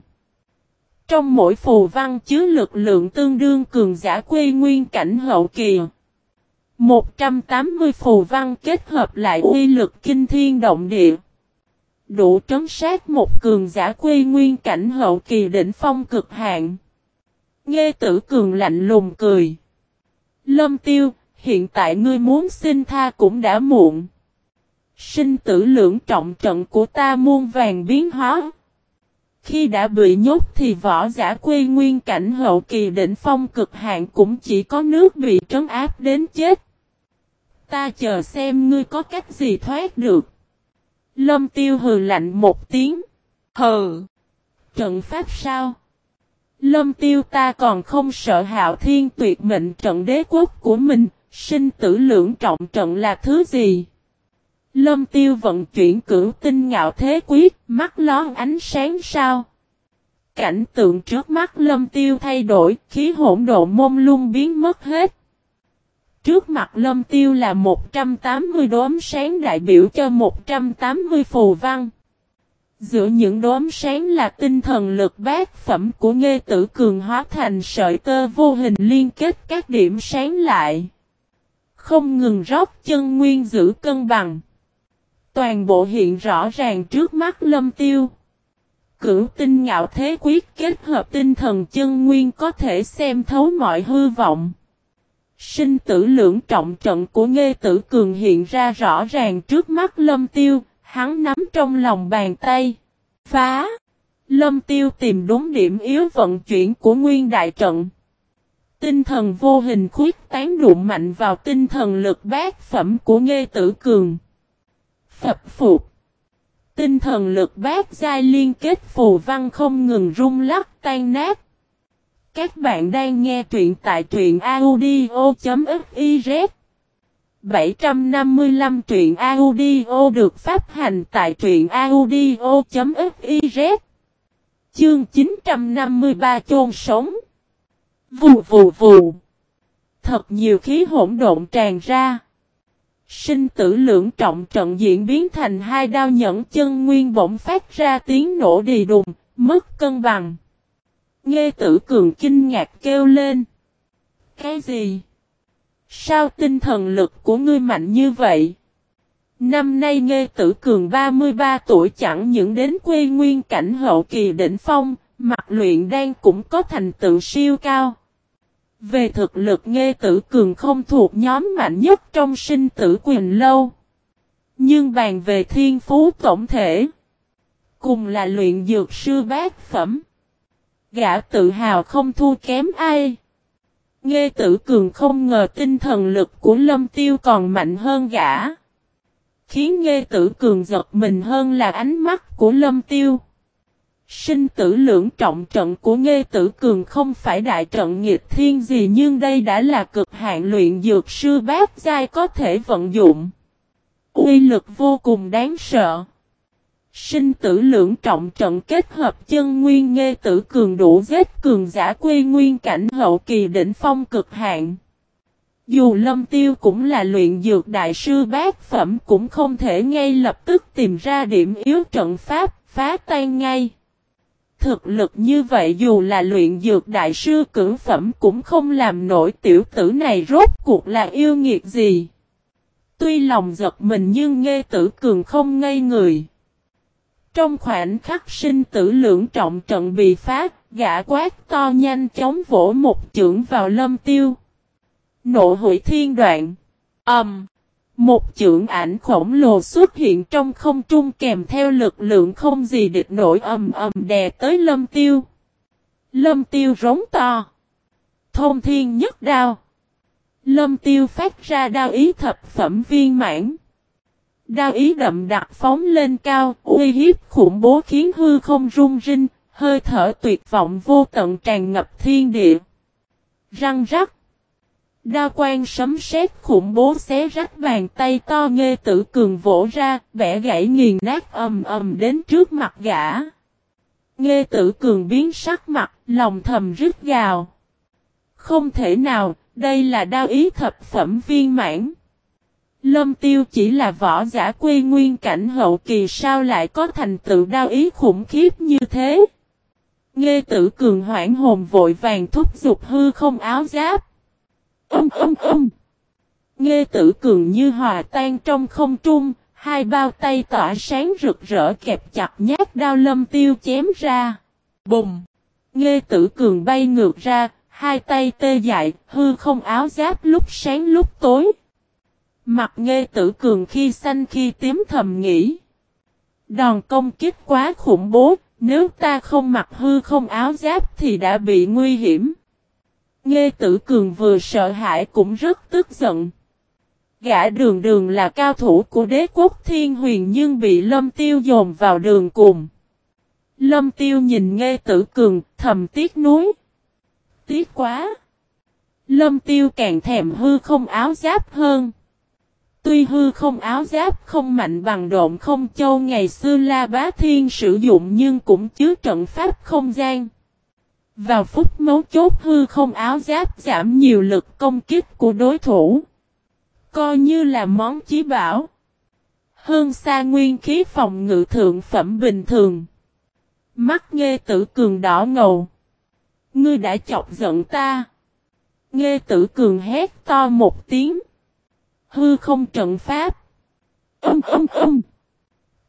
Trong mỗi phù văn chứa lực lượng tương đương cường giả quê nguyên cảnh hậu kỳ. 180 phù văn kết hợp lại uy lực kinh thiên động địa. Đủ trấn sát một cường giả quê nguyên cảnh hậu kỳ đỉnh phong cực hạn. Nghe tử cường lạnh lùng cười. Lâm tiêu, hiện tại ngươi muốn xin tha cũng đã muộn. Sinh tử lưỡng trọng trận của ta muôn vàng biến hóa. Khi đã bị nhốt thì võ giả quê nguyên cảnh hậu kỳ đỉnh phong cực hạn cũng chỉ có nước bị trấn áp đến chết. Ta chờ xem ngươi có cách gì thoát được. Lâm tiêu hừ lạnh một tiếng. Hừ. Trận pháp sao? Lâm tiêu ta còn không sợ hạo thiên tuyệt mệnh trận đế quốc của mình, sinh tử lưỡng trọng trận là thứ gì? Lâm tiêu vận chuyển cửu tinh ngạo thế quyết, mắt lón ánh sáng sao? Cảnh tượng trước mắt lâm tiêu thay đổi, khí hỗn độ mông lung biến mất hết. Trước mặt lâm tiêu là 180 đốm sáng đại biểu cho 180 phù văn. Giữa những đốm sáng là tinh thần lực bát phẩm của nghe tử cường hóa thành sợi tơ vô hình liên kết các điểm sáng lại. Không ngừng rót chân nguyên giữ cân bằng. Toàn bộ hiện rõ ràng trước mắt lâm tiêu. Cửu tinh ngạo thế quyết kết hợp tinh thần chân nguyên có thể xem thấu mọi hư vọng. Sinh tử lưỡng trọng trận của Nghê Tử Cường hiện ra rõ ràng trước mắt Lâm Tiêu, hắn nắm trong lòng bàn tay. Phá! Lâm Tiêu tìm đúng điểm yếu vận chuyển của nguyên đại trận. Tinh thần vô hình khuyết tán đụng mạnh vào tinh thần lực bát phẩm của Nghê Tử Cường. Phập phục! Tinh thần lực bát giai liên kết phù văn không ngừng rung lắc, tan nát. Các bạn đang nghe truyện tại truyện audio.fiz 755 truyện audio được phát hành tại truyện audio.fiz Chương 953 chôn sống. Vù vù vù. Thật nhiều khí hỗn độn tràn ra. Sinh tử lưỡng trọng trận diễn biến thành hai đao nhẫn chân nguyên bỗng phát ra tiếng nổ đi đùng, mất cân bằng. Nghe tử cường kinh ngạc kêu lên. Cái gì? Sao tinh thần lực của ngươi mạnh như vậy? Năm nay nghe tử cường 33 tuổi chẳng những đến quê nguyên cảnh hậu kỳ đỉnh phong, mặt luyện đang cũng có thành tựu siêu cao. Về thực lực nghe tử cường không thuộc nhóm mạnh nhất trong sinh tử quyền lâu. Nhưng bàn về thiên phú tổng thể. Cùng là luyện dược sư bát phẩm. Gã tự hào không thua kém ai. Nghe tử cường không ngờ tinh thần lực của lâm tiêu còn mạnh hơn gã. Khiến nghe tử cường giật mình hơn là ánh mắt của lâm tiêu. Sinh tử lưỡng trọng trận của Nghê Tử Cường không phải đại trận nghịch thiên gì nhưng đây đã là cực hạn luyện dược sư bát giai có thể vận dụng. Uy lực vô cùng đáng sợ. Sinh tử lưỡng trọng trận kết hợp chân nguyên Nghê Tử Cường đủ giết cường giả quê nguyên cảnh hậu kỳ đỉnh phong cực hạn. Dù lâm tiêu cũng là luyện dược đại sư bát phẩm cũng không thể ngay lập tức tìm ra điểm yếu trận pháp, phá tan ngay thực lực như vậy dù là luyện dược đại sư cử phẩm cũng không làm nổi tiểu tử này rốt cuộc là yêu nghiệt gì. Tuy lòng giật mình nhưng nghe tử cường không ngây người. Trong khoảnh khắc sinh tử lưỡng trọng trận bị phát, gã quát to nhanh chóng vỗ một chưởng vào lâm tiêu. Nộ hủy thiên đoạn. Âm. Um, một chưởng ảnh khổng lồ xuất hiện trong không trung kèm theo lực lượng không gì địch nổi ầm ầm đè tới lâm tiêu. Lâm tiêu rống to. Thông thiên nhất đao. Lâm tiêu phát ra đao ý thập phẩm viên mãn. Đao ý đậm đặc phóng lên cao, uy hiếp khủng bố khiến hư không rung rinh, hơi thở tuyệt vọng vô tận tràn ngập thiên địa. Răng rắc. Đa quan sấm sét khủng bố xé rách bàn tay to nghe tử cường vỗ ra, bẻ gãy nghiền nát ầm ầm đến trước mặt gã. nghe tử cường biến sắc mặt, lòng thầm rứt gào. Không thể nào, đây là đao ý thập phẩm viên mãn. Lâm tiêu chỉ là võ giả quê nguyên cảnh hậu kỳ sao lại có thành tựu đao ý khủng khiếp như thế. Nghe tử cường hoảng hồn vội vàng thúc giục hư không áo giáp. Âm âm âm. Nghe tử cường như hòa tan trong không trung, hai bao tay tỏa sáng rực rỡ kẹp chặt nhát đao lâm tiêu chém ra. Bùng! Nghe tử cường bay ngược ra, hai tay tê dại, hư không áo giáp lúc sáng lúc tối. Mặt nghe tử cường khi xanh khi tím thầm nghĩ. Đòn công kích quá khủng bố, nếu ta không mặc hư không áo giáp thì đã bị nguy hiểm. Nghe tử cường vừa sợ hãi cũng rất tức giận. Gã đường đường là cao thủ của đế quốc thiên huyền nhưng bị lâm tiêu dồn vào đường cùng. Lâm tiêu nhìn nghe tử cường thầm tiếc nuối, Tiếc quá. Lâm tiêu càng thèm hư không áo giáp hơn. Tuy hư không áo giáp không mạnh bằng độn không châu ngày xưa La Bá Thiên sử dụng nhưng cũng chứa trận pháp không gian. Vào phút mấu chốt hư không áo giáp giảm nhiều lực công kích của đối thủ. Coi như là món chí bảo. Hơn xa nguyên khí phòng ngự thượng phẩm bình thường. Mắt nghe tử cường đỏ ngầu. Ngươi đã chọc giận ta. Nghe tử cường hét to một tiếng. Hư không trận pháp. Âm âm âm.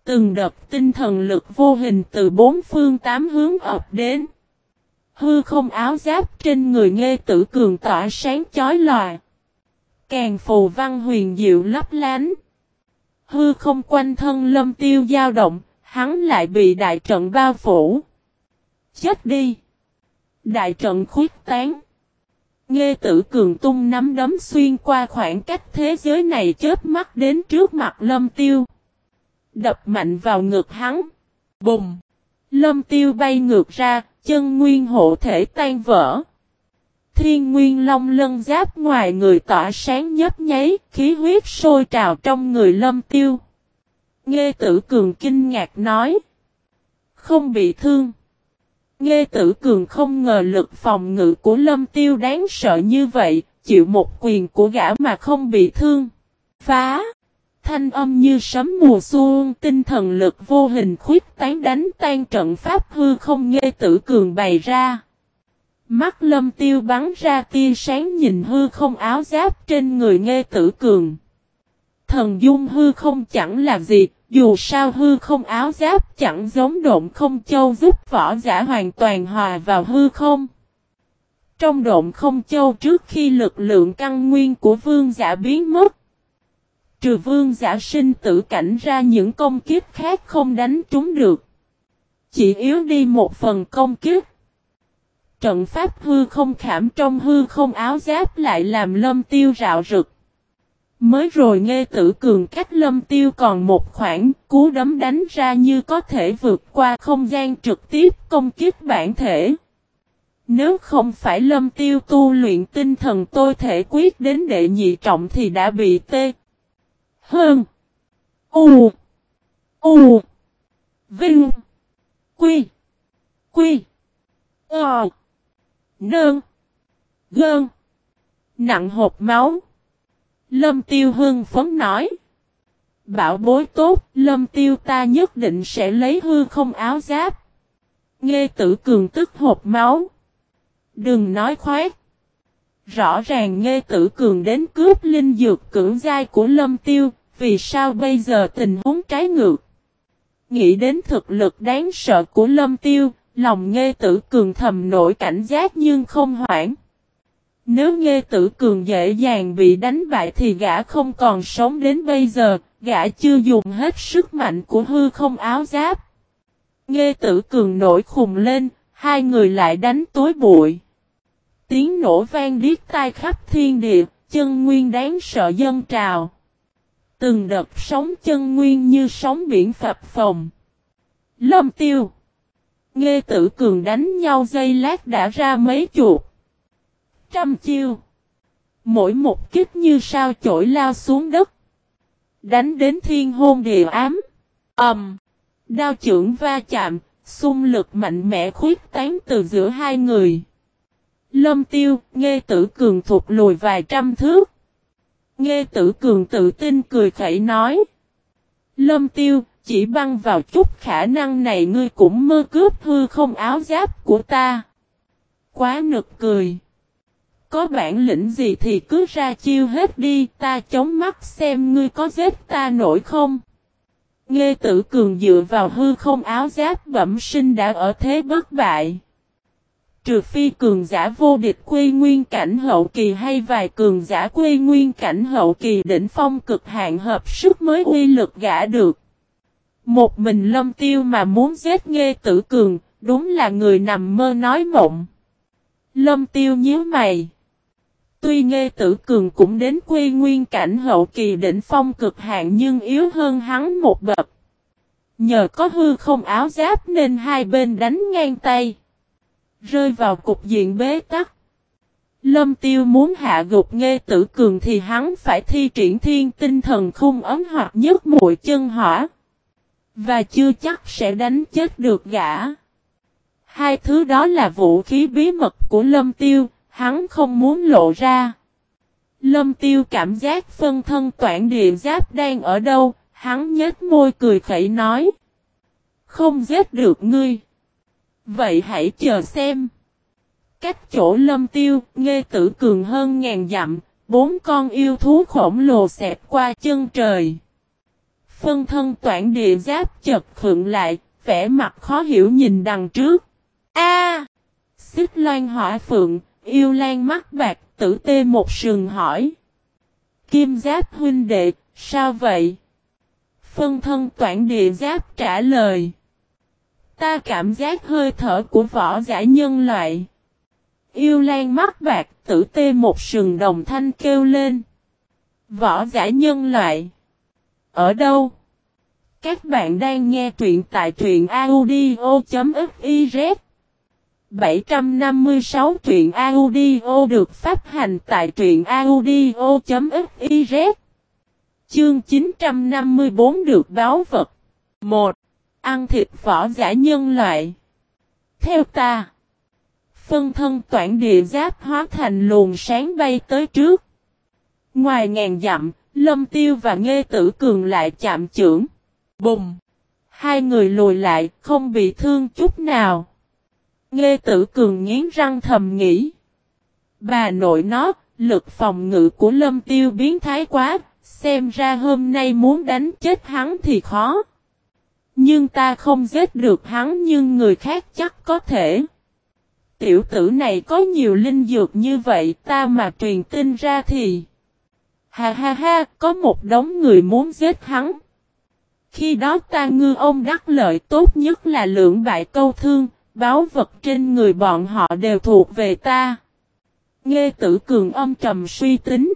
Từng đợt tinh thần lực vô hình từ bốn phương tám hướng ập đến. Hư không áo giáp trên người nghe tử cường tỏa sáng chói lòa. Càng phù văn huyền diệu lấp lánh. Hư không quanh thân lâm tiêu dao động, hắn lại bị đại trận bao phủ. Chết đi! Đại trận khuyết tán. Nghe tử cường tung nắm đấm xuyên qua khoảng cách thế giới này chớp mắt đến trước mặt lâm tiêu. Đập mạnh vào ngực hắn. Bùng! Lâm tiêu bay ngược ra, chân nguyên hộ thể tan vỡ. Thiên nguyên long lân giáp ngoài người tỏa sáng nhấp nháy, khí huyết sôi trào trong người lâm tiêu. Nghe tử cường kinh ngạc nói. Không bị thương. Nghe tử cường không ngờ lực phòng ngự của lâm tiêu đáng sợ như vậy, chịu một quyền của gã mà không bị thương. Phá! Thanh âm như sấm mùa xuân, tinh thần lực vô hình khuyết tán đánh tan trận pháp hư không nghe tử cường bày ra. Mắt lâm tiêu bắn ra tia sáng nhìn hư không áo giáp trên người nghe tử cường. Thần dung hư không chẳng là gì, dù sao hư không áo giáp chẳng giống độn không châu giúp võ giả hoàn toàn hòa vào hư không. Trong độn không châu trước khi lực lượng căn nguyên của vương giả biến mất. Trừ vương giả sinh tử cảnh ra những công kiếp khác không đánh trúng được. Chỉ yếu đi một phần công kiếp. Trận pháp hư không khảm trong hư không áo giáp lại làm lâm tiêu rạo rực. Mới rồi nghe tử cường cách lâm tiêu còn một khoảng, cú đấm đánh ra như có thể vượt qua không gian trực tiếp công kiếp bản thể. Nếu không phải lâm tiêu tu luyện tinh thần tôi thể quyết đến đệ nhị trọng thì đã bị tê. Hơn. U. U. Vinh. Quy. Quy. Ờ. Nơn. Gơn. Nặng hộp máu. Lâm Tiêu hưng phấn nói. Bảo bối tốt, Lâm Tiêu ta nhất định sẽ lấy hư không áo giáp. Nghe tử cường tức hộp máu. Đừng nói khoét. Rõ ràng nghe tử cường đến cướp linh dược cưỡng giai của Lâm Tiêu, vì sao bây giờ tình huống trái ngược. Nghĩ đến thực lực đáng sợ của Lâm Tiêu, lòng nghe tử cường thầm nổi cảnh giác nhưng không hoảng. Nếu nghe tử cường dễ dàng bị đánh bại thì gã không còn sống đến bây giờ, gã chưa dùng hết sức mạnh của hư không áo giáp. Nghe tử cường nổi khùng lên, hai người lại đánh tối bụi. Tiếng nổ vang điếc tai khắp thiên địa, chân nguyên đáng sợ dân trào. Từng đợt sóng chân nguyên như sóng biển phập phồng. Lâm tiêu. Nghe tử cường đánh nhau dây lát đã ra mấy chuột trăm chiêu. Mỗi một kích như sao chổi lao xuống đất. Đánh đến thiên hôn địa ám. ầm, Um, đao trưởng va chạm, xung lực mạnh mẽ khuyết tán từ giữa hai người. Lâm tiêu, nghe tử cường thụt lùi vài trăm thước. Nghe tử cường tự tin cười khẩy nói. Lâm tiêu, chỉ băng vào chút khả năng này ngươi cũng mơ cướp hư không áo giáp của ta. Quá nực cười. Có bản lĩnh gì thì cứ ra chiêu hết đi, ta chống mắt xem ngươi có giết ta nổi không. Nghe tử cường dựa vào hư không áo giáp bẩm sinh đã ở thế bất bại. Trừ phi cường giả vô địch quy nguyên cảnh hậu kỳ hay vài cường giả quy nguyên cảnh hậu kỳ đỉnh phong cực hạn hợp sức mới uy lực gã được. Một mình lâm tiêu mà muốn giết nghe tử cường, đúng là người nằm mơ nói mộng. Lâm tiêu nhíu mày. Tuy nghe tử cường cũng đến quy nguyên cảnh hậu kỳ đỉnh phong cực hạn nhưng yếu hơn hắn một bậc. Nhờ có hư không áo giáp nên hai bên đánh ngang tay. Rơi vào cục diện bế tắc. Lâm tiêu muốn hạ gục nghe tử cường thì hắn phải thi triển thiên tinh thần khung ấm hoặc nhất mũi chân hỏa. Và chưa chắc sẽ đánh chết được gã. Hai thứ đó là vũ khí bí mật của lâm tiêu, hắn không muốn lộ ra. Lâm tiêu cảm giác phân thân toản địa giáp đang ở đâu, hắn nhếch môi cười khẩy nói. Không giết được ngươi. Vậy hãy chờ xem. Cách chỗ lâm tiêu, nghe tử cường hơn ngàn dặm, bốn con yêu thú khổng lồ xẹp qua chân trời. Phân thân toản địa giáp chật khựng lại, vẻ mặt khó hiểu nhìn đằng trước. A! Xích loan hỏa phượng, yêu lan mắt bạc, tử tê một sừng hỏi. Kim giáp huynh đệ, sao vậy? Phân thân toản địa giáp trả lời. Ta cảm giác hơi thở của võ giả nhân loại. Yêu lan mắt bạc, tử tê một sừng đồng thanh kêu lên. Võ giả nhân loại. Ở đâu? Các bạn đang nghe truyện tại truyện audio.fiz 756 truyện audio được phát hành tại truyện audio.fiz Chương 954 được báo vật 1. Ăn thịt võ giả nhân loại Theo ta Phân thân toản địa giáp hóa thành luồng sáng bay tới trước Ngoài ngàn dặm Lâm tiêu và Nghê tử cường lại chạm trưởng Bùng! Hai người lùi lại, không bị thương chút nào. Nghê tử cường nghiến răng thầm nghĩ. Bà nội nó, lực phòng ngự của lâm tiêu biến thái quá, xem ra hôm nay muốn đánh chết hắn thì khó. Nhưng ta không giết được hắn nhưng người khác chắc có thể. Tiểu tử này có nhiều linh dược như vậy ta mà truyền tin ra thì... Ha ha ha, có một đống người muốn giết hắn. Khi đó ta ngư ông đắc lợi tốt nhất là lượng bại câu thương, báo vật trên người bọn họ đều thuộc về ta. Nghe tử cường âm trầm suy tính.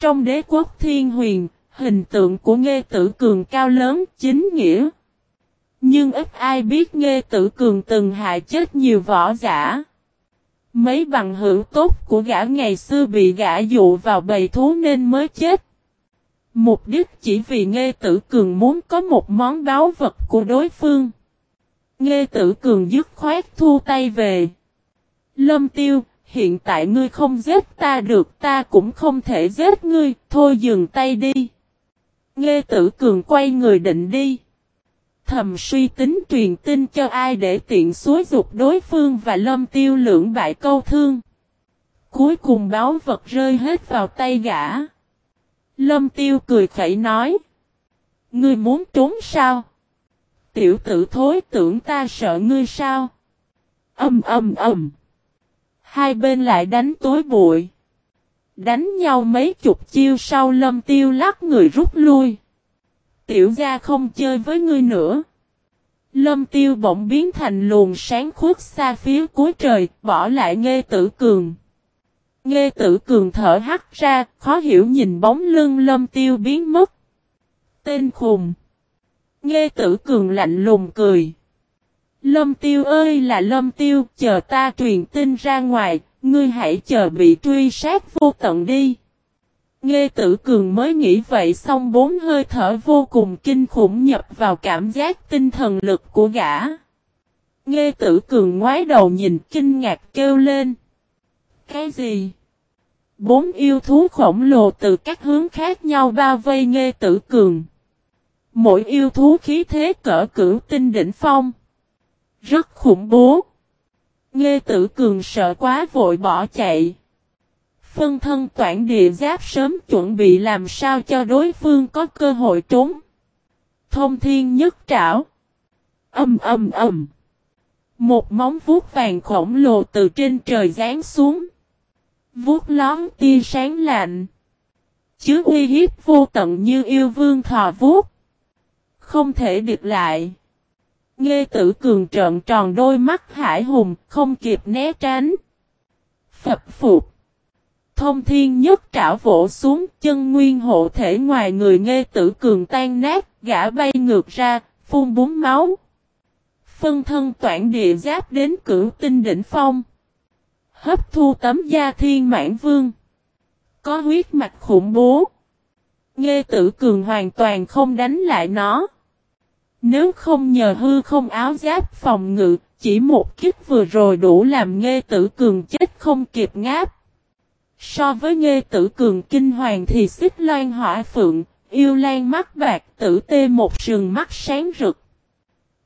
Trong đế quốc thiên huyền, hình tượng của Nghê tử cường cao lớn chính nghĩa. Nhưng ít ai biết Nghê tử cường từng hại chết nhiều võ giả. Mấy bằng hữu tốt của gã ngày xưa bị gã dụ vào bầy thú nên mới chết. Mục đích chỉ vì Nghê Tử Cường muốn có một món báo vật của đối phương. Nghê Tử Cường dứt khoát thu tay về. Lâm Tiêu, hiện tại ngươi không giết ta được ta cũng không thể giết ngươi, thôi dừng tay đi. Nghê Tử Cường quay người định đi. Thầm suy tính truyền tin cho ai để tiện xối dục đối phương và Lâm Tiêu lưỡng bại câu thương. Cuối cùng báo vật rơi hết vào tay gã. Lâm tiêu cười khẩy nói. Ngươi muốn trốn sao? Tiểu tử thối tưởng ta sợ ngươi sao? Âm âm âm. Hai bên lại đánh tối bụi. Đánh nhau mấy chục chiêu sau lâm tiêu lắc người rút lui. Tiểu gia không chơi với ngươi nữa. Lâm tiêu bỗng biến thành luồng sáng khuất xa phía cuối trời, bỏ lại nghe tử cường. Nghe tử cường thở hắt ra, khó hiểu nhìn bóng lưng lâm tiêu biến mất. Tên khùng. Nghe tử cường lạnh lùng cười. Lâm tiêu ơi là lâm tiêu, chờ ta truyền tin ra ngoài, ngươi hãy chờ bị truy sát vô tận đi. Nghe tử cường mới nghĩ vậy xong bốn hơi thở vô cùng kinh khủng nhập vào cảm giác tinh thần lực của gã. Nghe tử cường ngoái đầu nhìn kinh ngạc kêu lên. Cái gì? Bốn yêu thú khổng lồ từ các hướng khác nhau bao vây nghe tử cường. Mỗi yêu thú khí thế cỡ cửu tinh đỉnh phong. Rất khủng bố. Nghe tử cường sợ quá vội bỏ chạy. Phân thân toản địa giáp sớm chuẩn bị làm sao cho đối phương có cơ hội trốn. Thông thiên nhất trảo. Âm âm âm. Một móng vuốt vàng khổng lồ từ trên trời giáng xuống. Vuốt lón tia sáng lạnh. Chứ uy hiếp vô tận như yêu vương thò vuốt. Không thể địch lại. Nghe tử cường trợn tròn đôi mắt hải hùng, không kịp né tránh. Phập phục. Thông thiên nhất trảo vỗ xuống, chân nguyên hộ thể ngoài người nghe tử cường tan nát, gã bay ngược ra, phun bún máu. Phân thân toản địa giáp đến cửu tinh đỉnh phong. Hấp thu tấm da thiên mãn vương. Có huyết mạch khủng bố. Nghe tử cường hoàn toàn không đánh lại nó. Nếu không nhờ hư không áo giáp phòng ngự, chỉ một kích vừa rồi đủ làm nghe tử cường chết không kịp ngáp. So với nghe tử cường kinh hoàng thì xích loan hỏa phượng, yêu lan mắt bạc tử tê một sừng mắt sáng rực.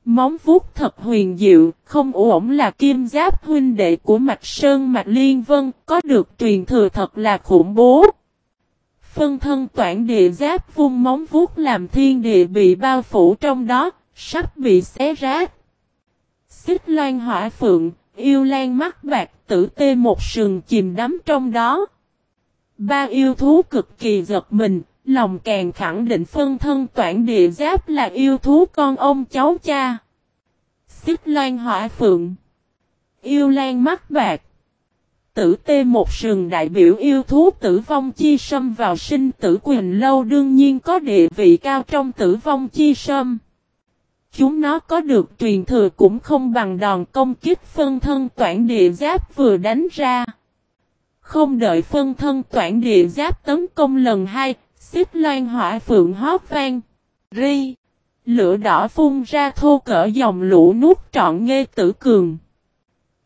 Móng vuốt thật huyền diệu, không ổn là kim giáp huynh đệ của Mạch Sơn Mạch Liên Vân, có được truyền thừa thật là khủng bố. Phân thân toản địa giáp vung móng vuốt làm thiên địa bị bao phủ trong đó, sắp bị xé rách. Xích loan hỏa phượng, yêu lan mắt bạc tử tê một sừng chìm đắm trong đó. Ba yêu thú cực kỳ giật mình, lòng càng khẳng định phân thân toản địa giáp là yêu thú con ông cháu cha. Xích loan hỏa phượng. Yêu lan mắt bạc. Tử tê một sừng đại biểu yêu thú tử vong chi sâm vào sinh tử quyền lâu đương nhiên có địa vị cao trong tử vong chi sâm. Chúng nó có được truyền thừa cũng không bằng đòn công kích phân thân toản địa giáp vừa đánh ra. Không đợi phân thân toản địa giáp tấn công lần hai, xích loan hỏa phượng hót vang. Ri. Lửa đỏ phun ra thô cỡ dòng lũ nuốt trọn nghe tử cường.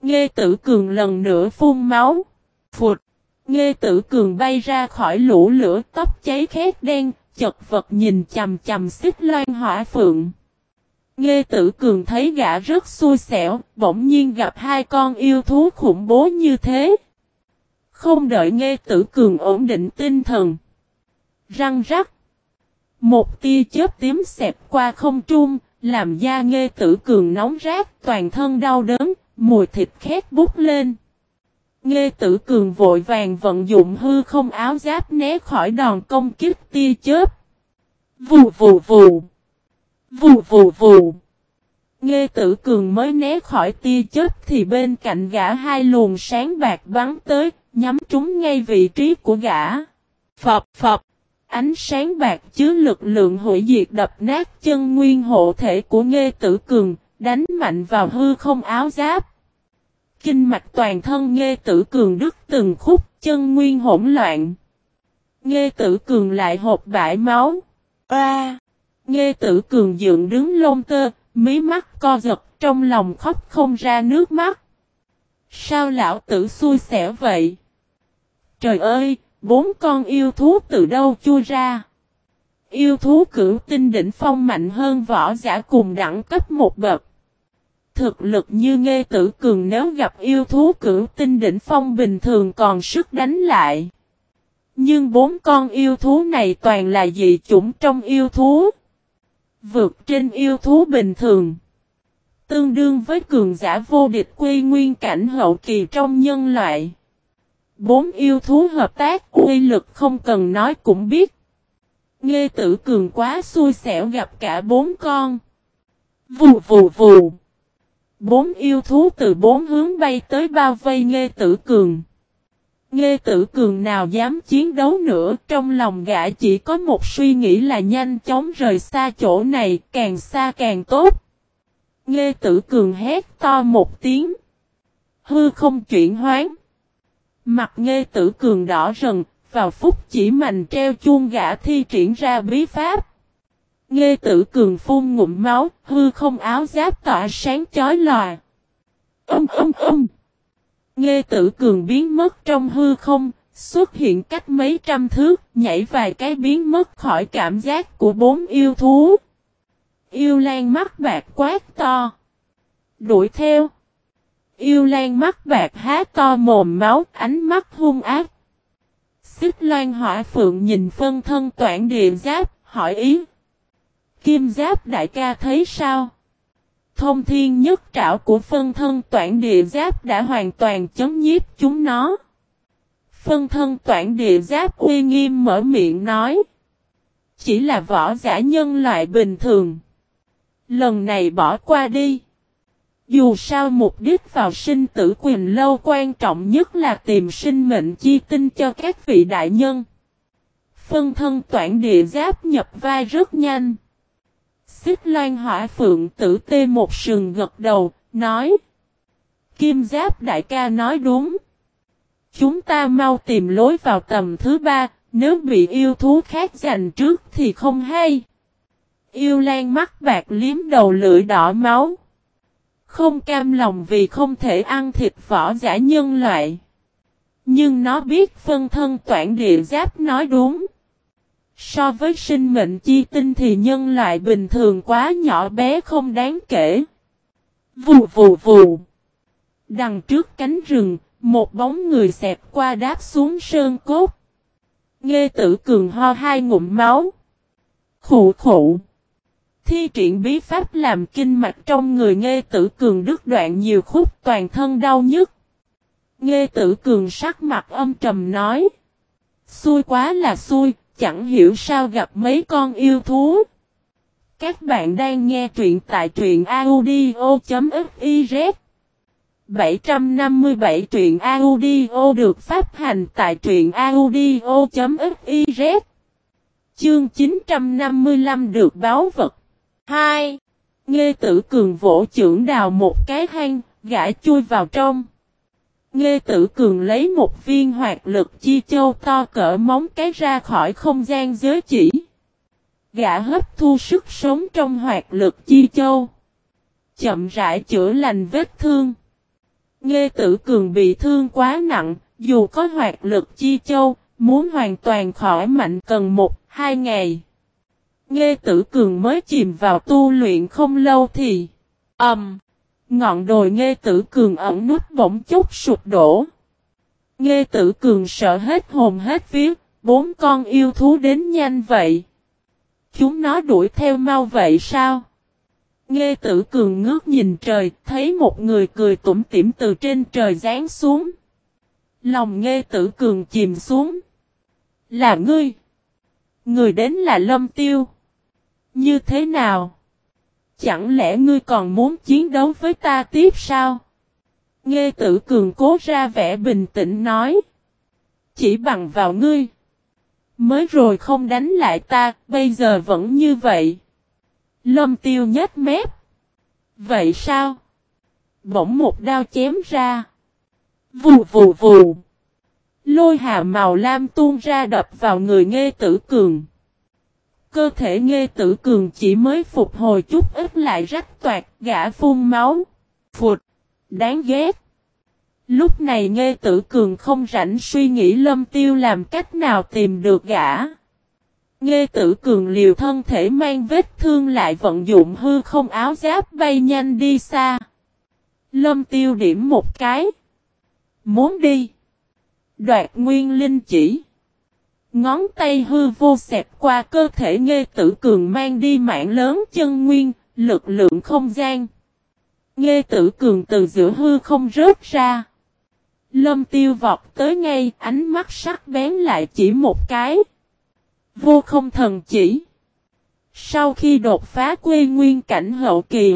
Nghe tử cường lần nữa phun máu. Phụt. Nghe tử cường bay ra khỏi lũ lửa tóc cháy khét đen, chật vật nhìn chầm chầm xích loan hỏa phượng. Nghe tử cường thấy gã rất xui xẻo, bỗng nhiên gặp hai con yêu thú khủng bố như thế. Không đợi nghe tử cường ổn định tinh thần. Răng rắc. Một tia chớp tím xẹp qua không trung, làm da nghe tử cường nóng rát, toàn thân đau đớn, mùi thịt khét bút lên. Nghe tử cường vội vàng vận dụng hư không áo giáp né khỏi đòn công kích tia chớp. Vù vù vù. Vù vù vù. Nghe tử cường mới né khỏi tia chớp thì bên cạnh gã hai luồng sáng bạc bắn tới, nhắm trúng ngay vị trí của gã. Phập phập. Ánh sáng bạc chứa lực lượng hủy diệt đập nát chân nguyên hộ thể của Nghê Tử Cường, đánh mạnh vào hư không áo giáp. Kinh mạch toàn thân Nghê Tử Cường đứt từng khúc chân nguyên hỗn loạn. Nghê Tử Cường lại hộp bãi máu. A! Nghê Tử Cường dựng đứng lông tơ, mí mắt co giật trong lòng khóc không ra nước mắt. Sao lão tử xui xẻo vậy? Trời ơi, Bốn con yêu thú từ đâu chui ra? Yêu thú cửu tinh đỉnh phong mạnh hơn võ giả cùng đẳng cấp một bậc. Thực lực như nghe tử cường nếu gặp yêu thú cửu tinh đỉnh phong bình thường còn sức đánh lại. Nhưng bốn con yêu thú này toàn là dị chủng trong yêu thú. Vượt trên yêu thú bình thường. Tương đương với cường giả vô địch quy nguyên cảnh hậu kỳ trong nhân loại. Bốn yêu thú hợp tác uy lực không cần nói cũng biết. Nghe tử cường quá xui xẻo gặp cả bốn con. Vù vù vù. Bốn yêu thú từ bốn hướng bay tới bao vây Nghê tử cường. Nghê tử cường nào dám chiến đấu nữa trong lòng gã chỉ có một suy nghĩ là nhanh chóng rời xa chỗ này càng xa càng tốt. Nghê tử cường hét to một tiếng. Hư không chuyển hoán. Mặt Nghê tử cường đỏ rần, vào phút chỉ mạnh treo chuông gã thi triển ra bí pháp. Nghe tử cường phun ngụm máu, hư không áo giáp tỏa sáng chói lòa. Âm âm âm. Nghe tử cường biến mất trong hư không, Xuất hiện cách mấy trăm thước, nhảy vài cái biến mất khỏi cảm giác của bốn yêu thú. Yêu lan mắt bạc quát to. Đuổi theo. Yêu lan mắt bạc há to mồm máu, ánh mắt hung ác. Xích loan hỏa phượng nhìn phân thân toản địa giáp, hỏi ý. Kim giáp đại ca thấy sao? Thông thiên nhất trảo của phân thân toản địa giáp đã hoàn toàn chấm nhiếp chúng nó. Phân thân toản địa giáp uy nghiêm mở miệng nói. Chỉ là võ giả nhân loại bình thường. Lần này bỏ qua đi. Dù sao mục đích vào sinh tử quyền lâu quan trọng nhất là tìm sinh mệnh chi tinh cho các vị đại nhân. Phân thân toản địa giáp nhập vai rất nhanh. Xích loan hỏa phượng tử tê một sừng gật đầu, nói. Kim giáp đại ca nói đúng. Chúng ta mau tìm lối vào tầm thứ ba, nếu bị yêu thú khác giành trước thì không hay. Yêu lan mắt bạc liếm đầu lưỡi đỏ máu. Không cam lòng vì không thể ăn thịt vỏ giả nhân loại. Nhưng nó biết phân thân toản địa giáp nói đúng. So với sinh mệnh chi tinh thì nhân loại bình thường quá nhỏ bé không đáng kể. Vù vù vù. Đằng trước cánh rừng, một bóng người xẹp qua đáp xuống sơn cốt. Nghe tử cường ho hai ngụm máu. Khủ khủ. Thi triển bí pháp làm kinh mạch trong người nghe tử cường đứt đoạn nhiều khúc toàn thân đau nhức. Nghe tử cường sắc mặt âm trầm nói. Xui quá là xui, chẳng hiểu sao gặp mấy con yêu thú. Các bạn đang nghe truyện tại truyện audio.fiz 757 truyện audio được phát hành tại truyện audio.fiz Chương 955 được báo vật 2. Nghe tử cường vỗ trưởng đào một cái hang, gã chui vào trong. Nghe tử cường lấy một viên hoạt lực chi châu to cỡ móng cái ra khỏi không gian giới chỉ. Gã hấp thu sức sống trong hoạt lực chi châu. Chậm rãi chữa lành vết thương. Nghe tử cường bị thương quá nặng, dù có hoạt lực chi châu, muốn hoàn toàn khỏi mạnh cần một, hai ngày. Nghe tử cường mới chìm vào tu luyện không lâu thì, ầm, um, ngọn đồi nghe tử cường ẩn nút bỗng chốc sụp đổ. Nghe tử cường sợ hết hồn hết vía, bốn con yêu thú đến nhanh vậy. Chúng nó đuổi theo mau vậy sao? Nghe tử cường ngước nhìn trời, thấy một người cười tủm tỉm từ trên trời rán xuống. Lòng nghe tử cường chìm xuống. Là ngươi. Người đến là lâm tiêu. Như thế nào? Chẳng lẽ ngươi còn muốn chiến đấu với ta tiếp sao? Nghe tử cường cố ra vẻ bình tĩnh nói. Chỉ bằng vào ngươi. Mới rồi không đánh lại ta, bây giờ vẫn như vậy. Lâm tiêu nhếch mép. Vậy sao? Bỗng một đao chém ra. Vù vù vù. Lôi hà màu lam tuôn ra đập vào người nghe tử cường. Cơ thể nghe tử cường chỉ mới phục hồi chút ít lại rách toạt, gã phun máu. Phụt. Đáng ghét. Lúc này nghe tử cường không rảnh suy nghĩ lâm tiêu làm cách nào tìm được gã. Nghe tử cường liều thân thể mang vết thương lại vận dụng hư không áo giáp bay nhanh đi xa. Lâm tiêu điểm một cái. Muốn đi. Đoạt nguyên linh chỉ. Ngón tay hư vô xẹp qua cơ thể nghe tử cường mang đi mạng lớn chân nguyên, lực lượng không gian. Nghe tử cường từ giữa hư không rớt ra. Lâm tiêu vọt tới ngay, ánh mắt sắc bén lại chỉ một cái. Vô không thần chỉ. Sau khi đột phá quê nguyên cảnh hậu kỳ,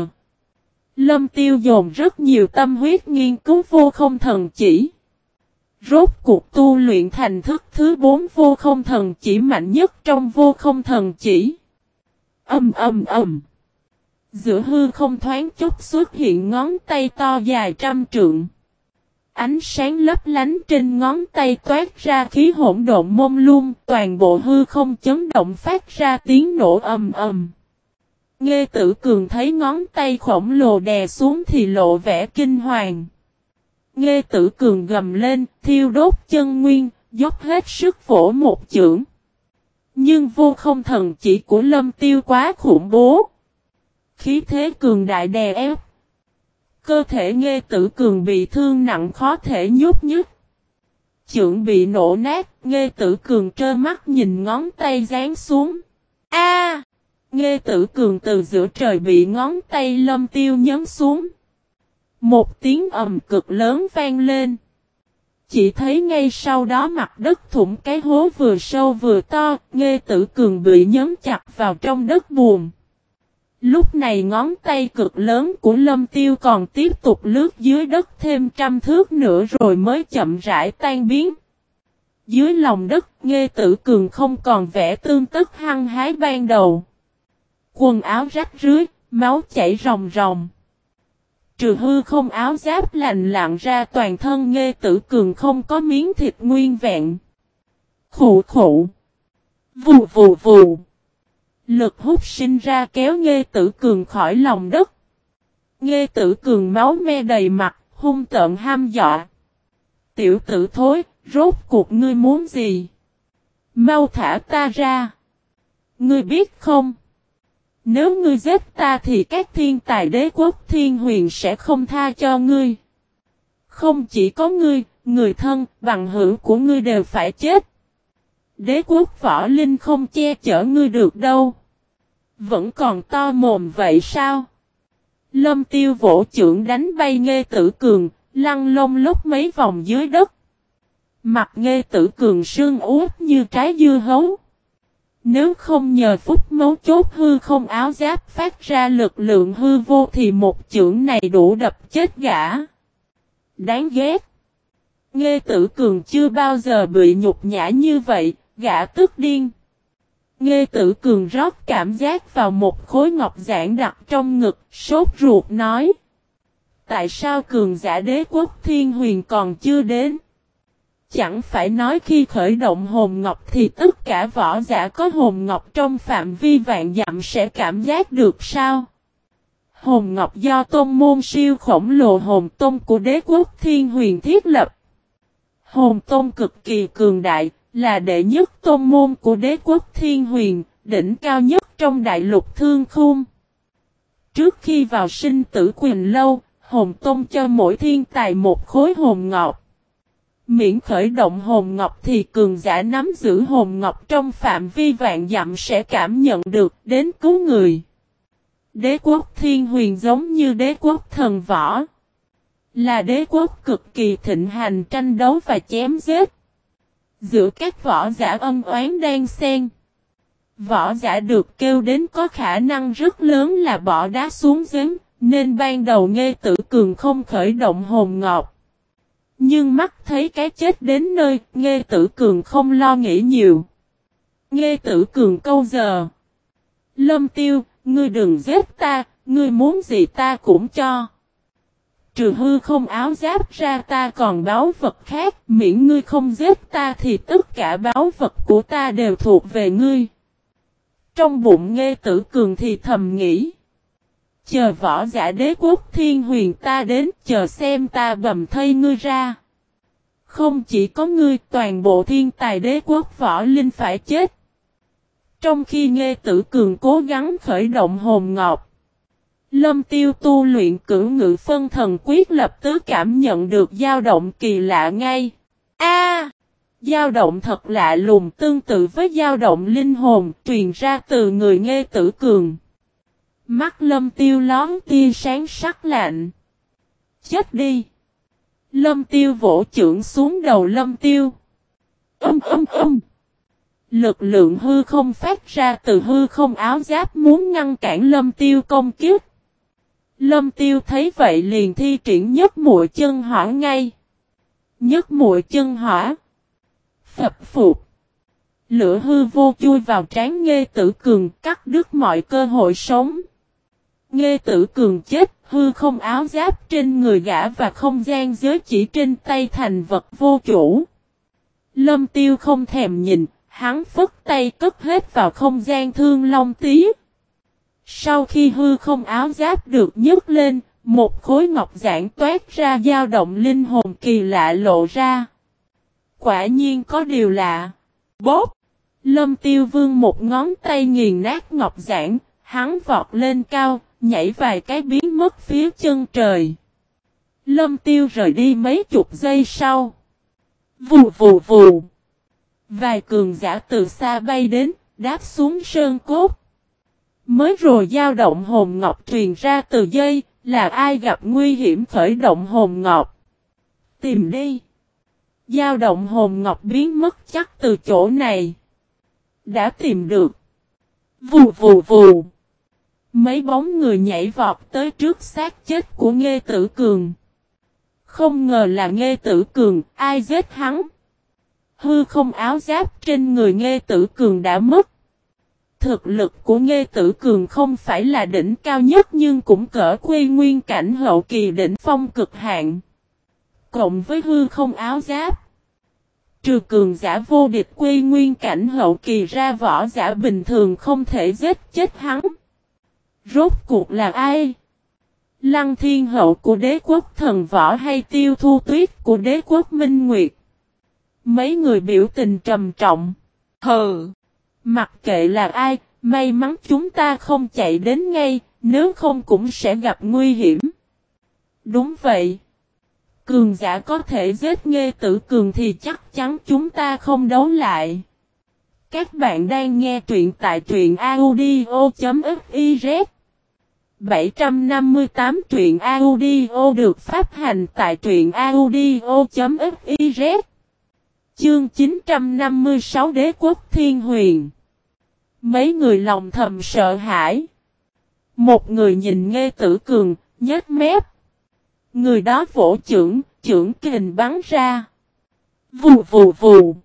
Lâm tiêu dồn rất nhiều tâm huyết nghiên cứu vô không thần chỉ. Rốt cuộc tu luyện thành thức thứ bốn vô không thần chỉ mạnh nhất trong vô không thần chỉ. Âm âm âm. Giữa hư không thoáng chút xuất hiện ngón tay to dài trăm trượng. Ánh sáng lấp lánh trên ngón tay toát ra khí hỗn độn mông lung, toàn bộ hư không chấn động phát ra tiếng nổ ầm ầm. Nghe tử cường thấy ngón tay khổng lồ đè xuống thì lộ vẻ kinh hoàng. Nghe tử cường gầm lên, thiêu đốt chân nguyên, dốc hết sức vỗ một chưởng. Nhưng vô không thần chỉ của lâm tiêu quá khủng bố. Khí thế cường đại đè ép. Cơ thể nghe tử cường bị thương nặng khó thể nhúc nhích. Chưởng bị nổ nát, nghe tử cường trơ mắt nhìn ngón tay dán xuống. A! nghe tử cường từ giữa trời bị ngón tay lâm tiêu nhấn xuống. Một tiếng ầm cực lớn vang lên. Chỉ thấy ngay sau đó mặt đất thủng cái hố vừa sâu vừa to, nghe tử cường bị nhấn chặt vào trong đất buồn. Lúc này ngón tay cực lớn của lâm tiêu còn tiếp tục lướt dưới đất thêm trăm thước nữa rồi mới chậm rãi tan biến. Dưới lòng đất, nghe tử cường không còn vẻ tương tức hăng hái ban đầu. Quần áo rách rưới, máu chảy ròng ròng. Trừ hư không áo giáp lành lặng ra toàn thân nghe tử cường không có miếng thịt nguyên vẹn. Khủ khủ. Vù vù vù. Lực hút sinh ra kéo nghe tử cường khỏi lòng đất. Nghe tử cường máu me đầy mặt, hung tợn ham dọa. Tiểu tử thối, rốt cuộc ngươi muốn gì? Mau thả ta ra. Ngươi biết không? Nếu ngươi giết ta thì các thiên tài đế quốc thiên huyền sẽ không tha cho ngươi. Không chỉ có ngươi, người thân, bằng hữu của ngươi đều phải chết. Đế quốc võ linh không che chở ngươi được đâu. Vẫn còn to mồm vậy sao? Lâm tiêu vỗ trưởng đánh bay nghe tử cường, lăn lông lúc mấy vòng dưới đất. Mặt nghe tử cường sương út như trái dưa hấu. Nếu không nhờ phút mấu chốt hư không áo giáp phát ra lực lượng hư vô thì một chưởng này đủ đập chết gã. Đáng ghét. Nghe tử cường chưa bao giờ bị nhục nhã như vậy, gã tức điên. Nghe tử cường rót cảm giác vào một khối ngọc giản đặt trong ngực, sốt ruột nói. Tại sao cường giả đế quốc thiên huyền còn chưa đến? Chẳng phải nói khi khởi động hồn ngọc thì tất cả võ giả có hồn ngọc trong phạm vi vạn dặm sẽ cảm giác được sao? Hồn ngọc do tôn môn siêu khổng lồ hồn tôn của đế quốc thiên huyền thiết lập. Hồn tôn cực kỳ cường đại, là đệ nhất tôn môn của đế quốc thiên huyền, đỉnh cao nhất trong đại lục thương khung. Trước khi vào sinh tử quyền lâu, hồn tôn cho mỗi thiên tài một khối hồn ngọc. Miễn khởi động hồn ngọc thì cường giả nắm giữ hồn ngọc trong phạm vi vạn dặm sẽ cảm nhận được đến cứu người. Đế quốc thiên huyền giống như đế quốc thần võ. Là đế quốc cực kỳ thịnh hành tranh đấu và chém giết. Giữa các võ giả ân oán đang xen. Võ giả được kêu đến có khả năng rất lớn là bỏ đá xuống giếng, nên ban đầu nghe tử cường không khởi động hồn ngọc. Nhưng mắt thấy cái chết đến nơi, nghe tử cường không lo nghĩ nhiều. Nghe tử cường câu giờ. Lâm tiêu, ngươi đừng giết ta, ngươi muốn gì ta cũng cho. Trừ hư không áo giáp ra ta còn báo vật khác, miễn ngươi không giết ta thì tất cả báo vật của ta đều thuộc về ngươi. Trong bụng nghe tử cường thì thầm nghĩ. Chờ võ giả đế quốc thiên huyền ta đến chờ xem ta bầm thây ngươi ra. Không chỉ có ngươi toàn bộ thiên tài đế quốc võ linh phải chết. Trong khi nghe tử cường cố gắng khởi động hồn ngọc. Lâm tiêu tu luyện cử ngự phân thần quyết lập tức cảm nhận được dao động kỳ lạ ngay. A, dao động thật lạ lùng tương tự với dao động linh hồn truyền ra từ người nghe tử cường. Mắt lâm tiêu lón tia sáng sắc lạnh. Chết đi. Lâm tiêu vỗ trưởng xuống đầu lâm tiêu. Âm âm âm. Lực lượng hư không phát ra từ hư không áo giáp muốn ngăn cản lâm tiêu công kiếp. Lâm tiêu thấy vậy liền thi triển nhất mũi chân hỏa ngay. Nhất mũi chân hỏa. Phập phục. Lửa hư vô chui vào trán nghe tử cường cắt đứt mọi cơ hội sống. Nghe tử cường chết, hư không áo giáp trên người gã và không gian giới chỉ trên tay thành vật vô chủ. Lâm tiêu không thèm nhìn, hắn phất tay cất hết vào không gian thương long tí. Sau khi hư không áo giáp được nhấc lên, một khối ngọc giản toát ra dao động linh hồn kỳ lạ lộ ra. Quả nhiên có điều lạ. Bốp! Lâm tiêu vương một ngón tay nghiền nát ngọc giản, hắn vọt lên cao, nhảy vài cái biến mất phía chân trời. Lâm tiêu rời đi mấy chục giây sau. Vù vù vù. Vài cường giả từ xa bay đến, đáp xuống sơn cốt. Mới rồi dao động hồn ngọc truyền ra từ dây, là ai gặp nguy hiểm khởi động hồn ngọc. Tìm đi. Dao động hồn ngọc biến mất chắc từ chỗ này. Đã tìm được. Vù vù vù. Mấy bóng người nhảy vọt tới trước xác chết của Nghê Tử Cường. Không ngờ là Nghê Tử Cường, ai giết hắn? Hư không áo giáp trên người Nghê Tử Cường đã mất. Thực lực của Nghê Tử Cường không phải là đỉnh cao nhất nhưng cũng cỡ quê nguyên cảnh hậu kỳ đỉnh phong cực hạn. Cộng với hư không áo giáp. Trừ cường giả vô địch quê nguyên cảnh hậu kỳ ra võ giả bình thường không thể giết chết hắn. Rốt cuộc là ai? Lăng thiên hậu của đế quốc thần võ hay tiêu thu tuyết của đế quốc minh nguyệt? Mấy người biểu tình trầm trọng. Hừ! Mặc kệ là ai, may mắn chúng ta không chạy đến ngay, nếu không cũng sẽ gặp nguy hiểm. Đúng vậy. Cường giả có thể giết nghe tử cường thì chắc chắn chúng ta không đấu lại. Các bạn đang nghe truyện tại truyện audio.fiz 758 truyện audio được phát hành tại truyện audio.fiz Chương 956 Đế quốc Thiên Huyền Mấy người lòng thầm sợ hãi. Một người nhìn nghe tử cường, nhếch mép. Người đó vỗ trưởng, trưởng kình bắn ra. Vù vù vù.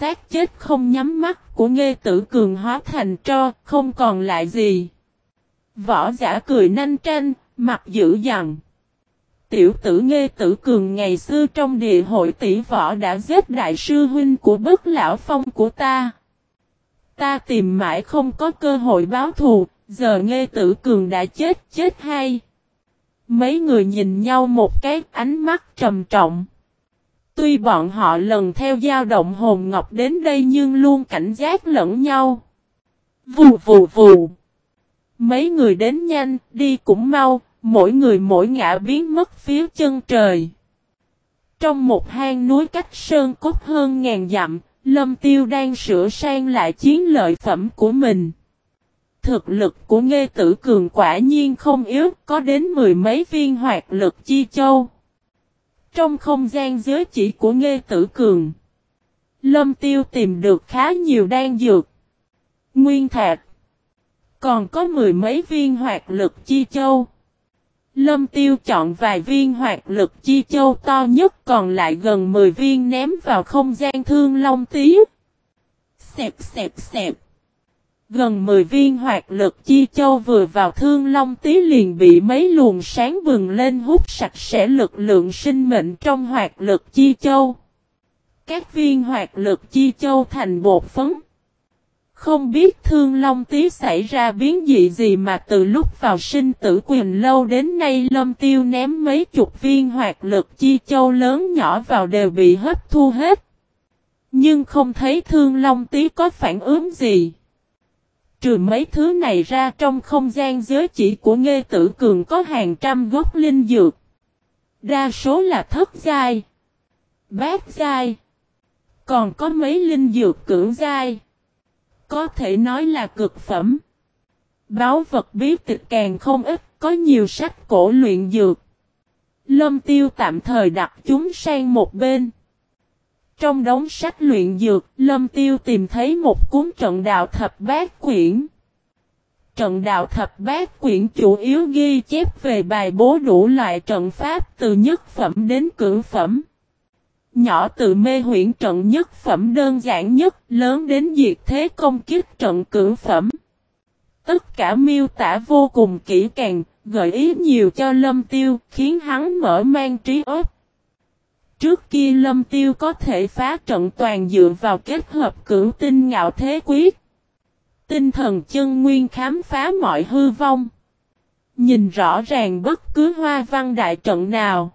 Sát chết không nhắm mắt của nghe tử cường hóa thành tro, không còn lại gì. Võ giả cười nanh tranh, mặt dữ dằn. Tiểu tử nghe tử cường ngày xưa trong địa hội tỷ võ đã giết đại sư huynh của bất lão phong của ta. Ta tìm mãi không có cơ hội báo thù, giờ nghe tử cường đã chết chết hay. Mấy người nhìn nhau một cái ánh mắt trầm trọng. Tuy bọn họ lần theo dao động hồn ngọc đến đây nhưng luôn cảnh giác lẫn nhau. Vù vù vù. Mấy người đến nhanh, đi cũng mau, mỗi người mỗi ngã biến mất phía chân trời. Trong một hang núi cách sơn cốt hơn ngàn dặm, Lâm Tiêu đang sửa sang lại chiến lợi phẩm của mình. Thực lực của Nghê Tử Cường quả nhiên không yếu, có đến mười mấy viên hoạt lực chi châu. Trong không gian giới chỉ của Nghê Tử Cường, Lâm Tiêu tìm được khá nhiều đan dược. Nguyên thạch. Còn có mười mấy viên hoạt lực chi châu. Lâm Tiêu chọn vài viên hoạt lực chi châu to nhất còn lại gần 10 viên ném vào không gian thương long tí. Xẹp xẹp xẹp. Gần 10 viên hoạt lực chi châu vừa vào thương long tí liền bị mấy luồng sáng bừng lên hút sạch sẽ lực lượng sinh mệnh trong hoạt lực chi châu. Các viên hoạt lực chi châu thành bột phấn. Không biết thương long tí xảy ra biến dị gì mà từ lúc vào sinh tử quyền lâu đến nay lâm tiêu ném mấy chục viên hoạt lực chi châu lớn nhỏ vào đều bị hấp thu hết. Nhưng không thấy thương long tí có phản ứng gì. Trừ mấy thứ này ra trong không gian giới chỉ của Nghê Tử Cường có hàng trăm gốc linh dược. Đa số là thất giai, bát giai, còn có mấy linh dược cưỡng giai. Có thể nói là cực phẩm. Báo vật bí tịch càng không ít, có nhiều sách cổ luyện dược. Lâm tiêu tạm thời đặt chúng sang một bên. Trong đống sách luyện dược, Lâm Tiêu tìm thấy một cuốn trận đạo thập bát quyển. Trận đạo thập bát quyển chủ yếu ghi chép về bài bố đủ loại trận pháp từ nhất phẩm đến cửu phẩm. Nhỏ từ mê huyễn trận nhất phẩm đơn giản nhất, lớn đến diệt thế công kích trận cửu phẩm. Tất cả miêu tả vô cùng kỹ càng, gợi ý nhiều cho Lâm Tiêu, khiến hắn mở mang trí óc. Trước kia Lâm Tiêu có thể phá trận toàn dựa vào kết hợp cửu tinh ngạo thế quyết. Tinh thần chân nguyên khám phá mọi hư vong. Nhìn rõ ràng bất cứ hoa văn đại trận nào.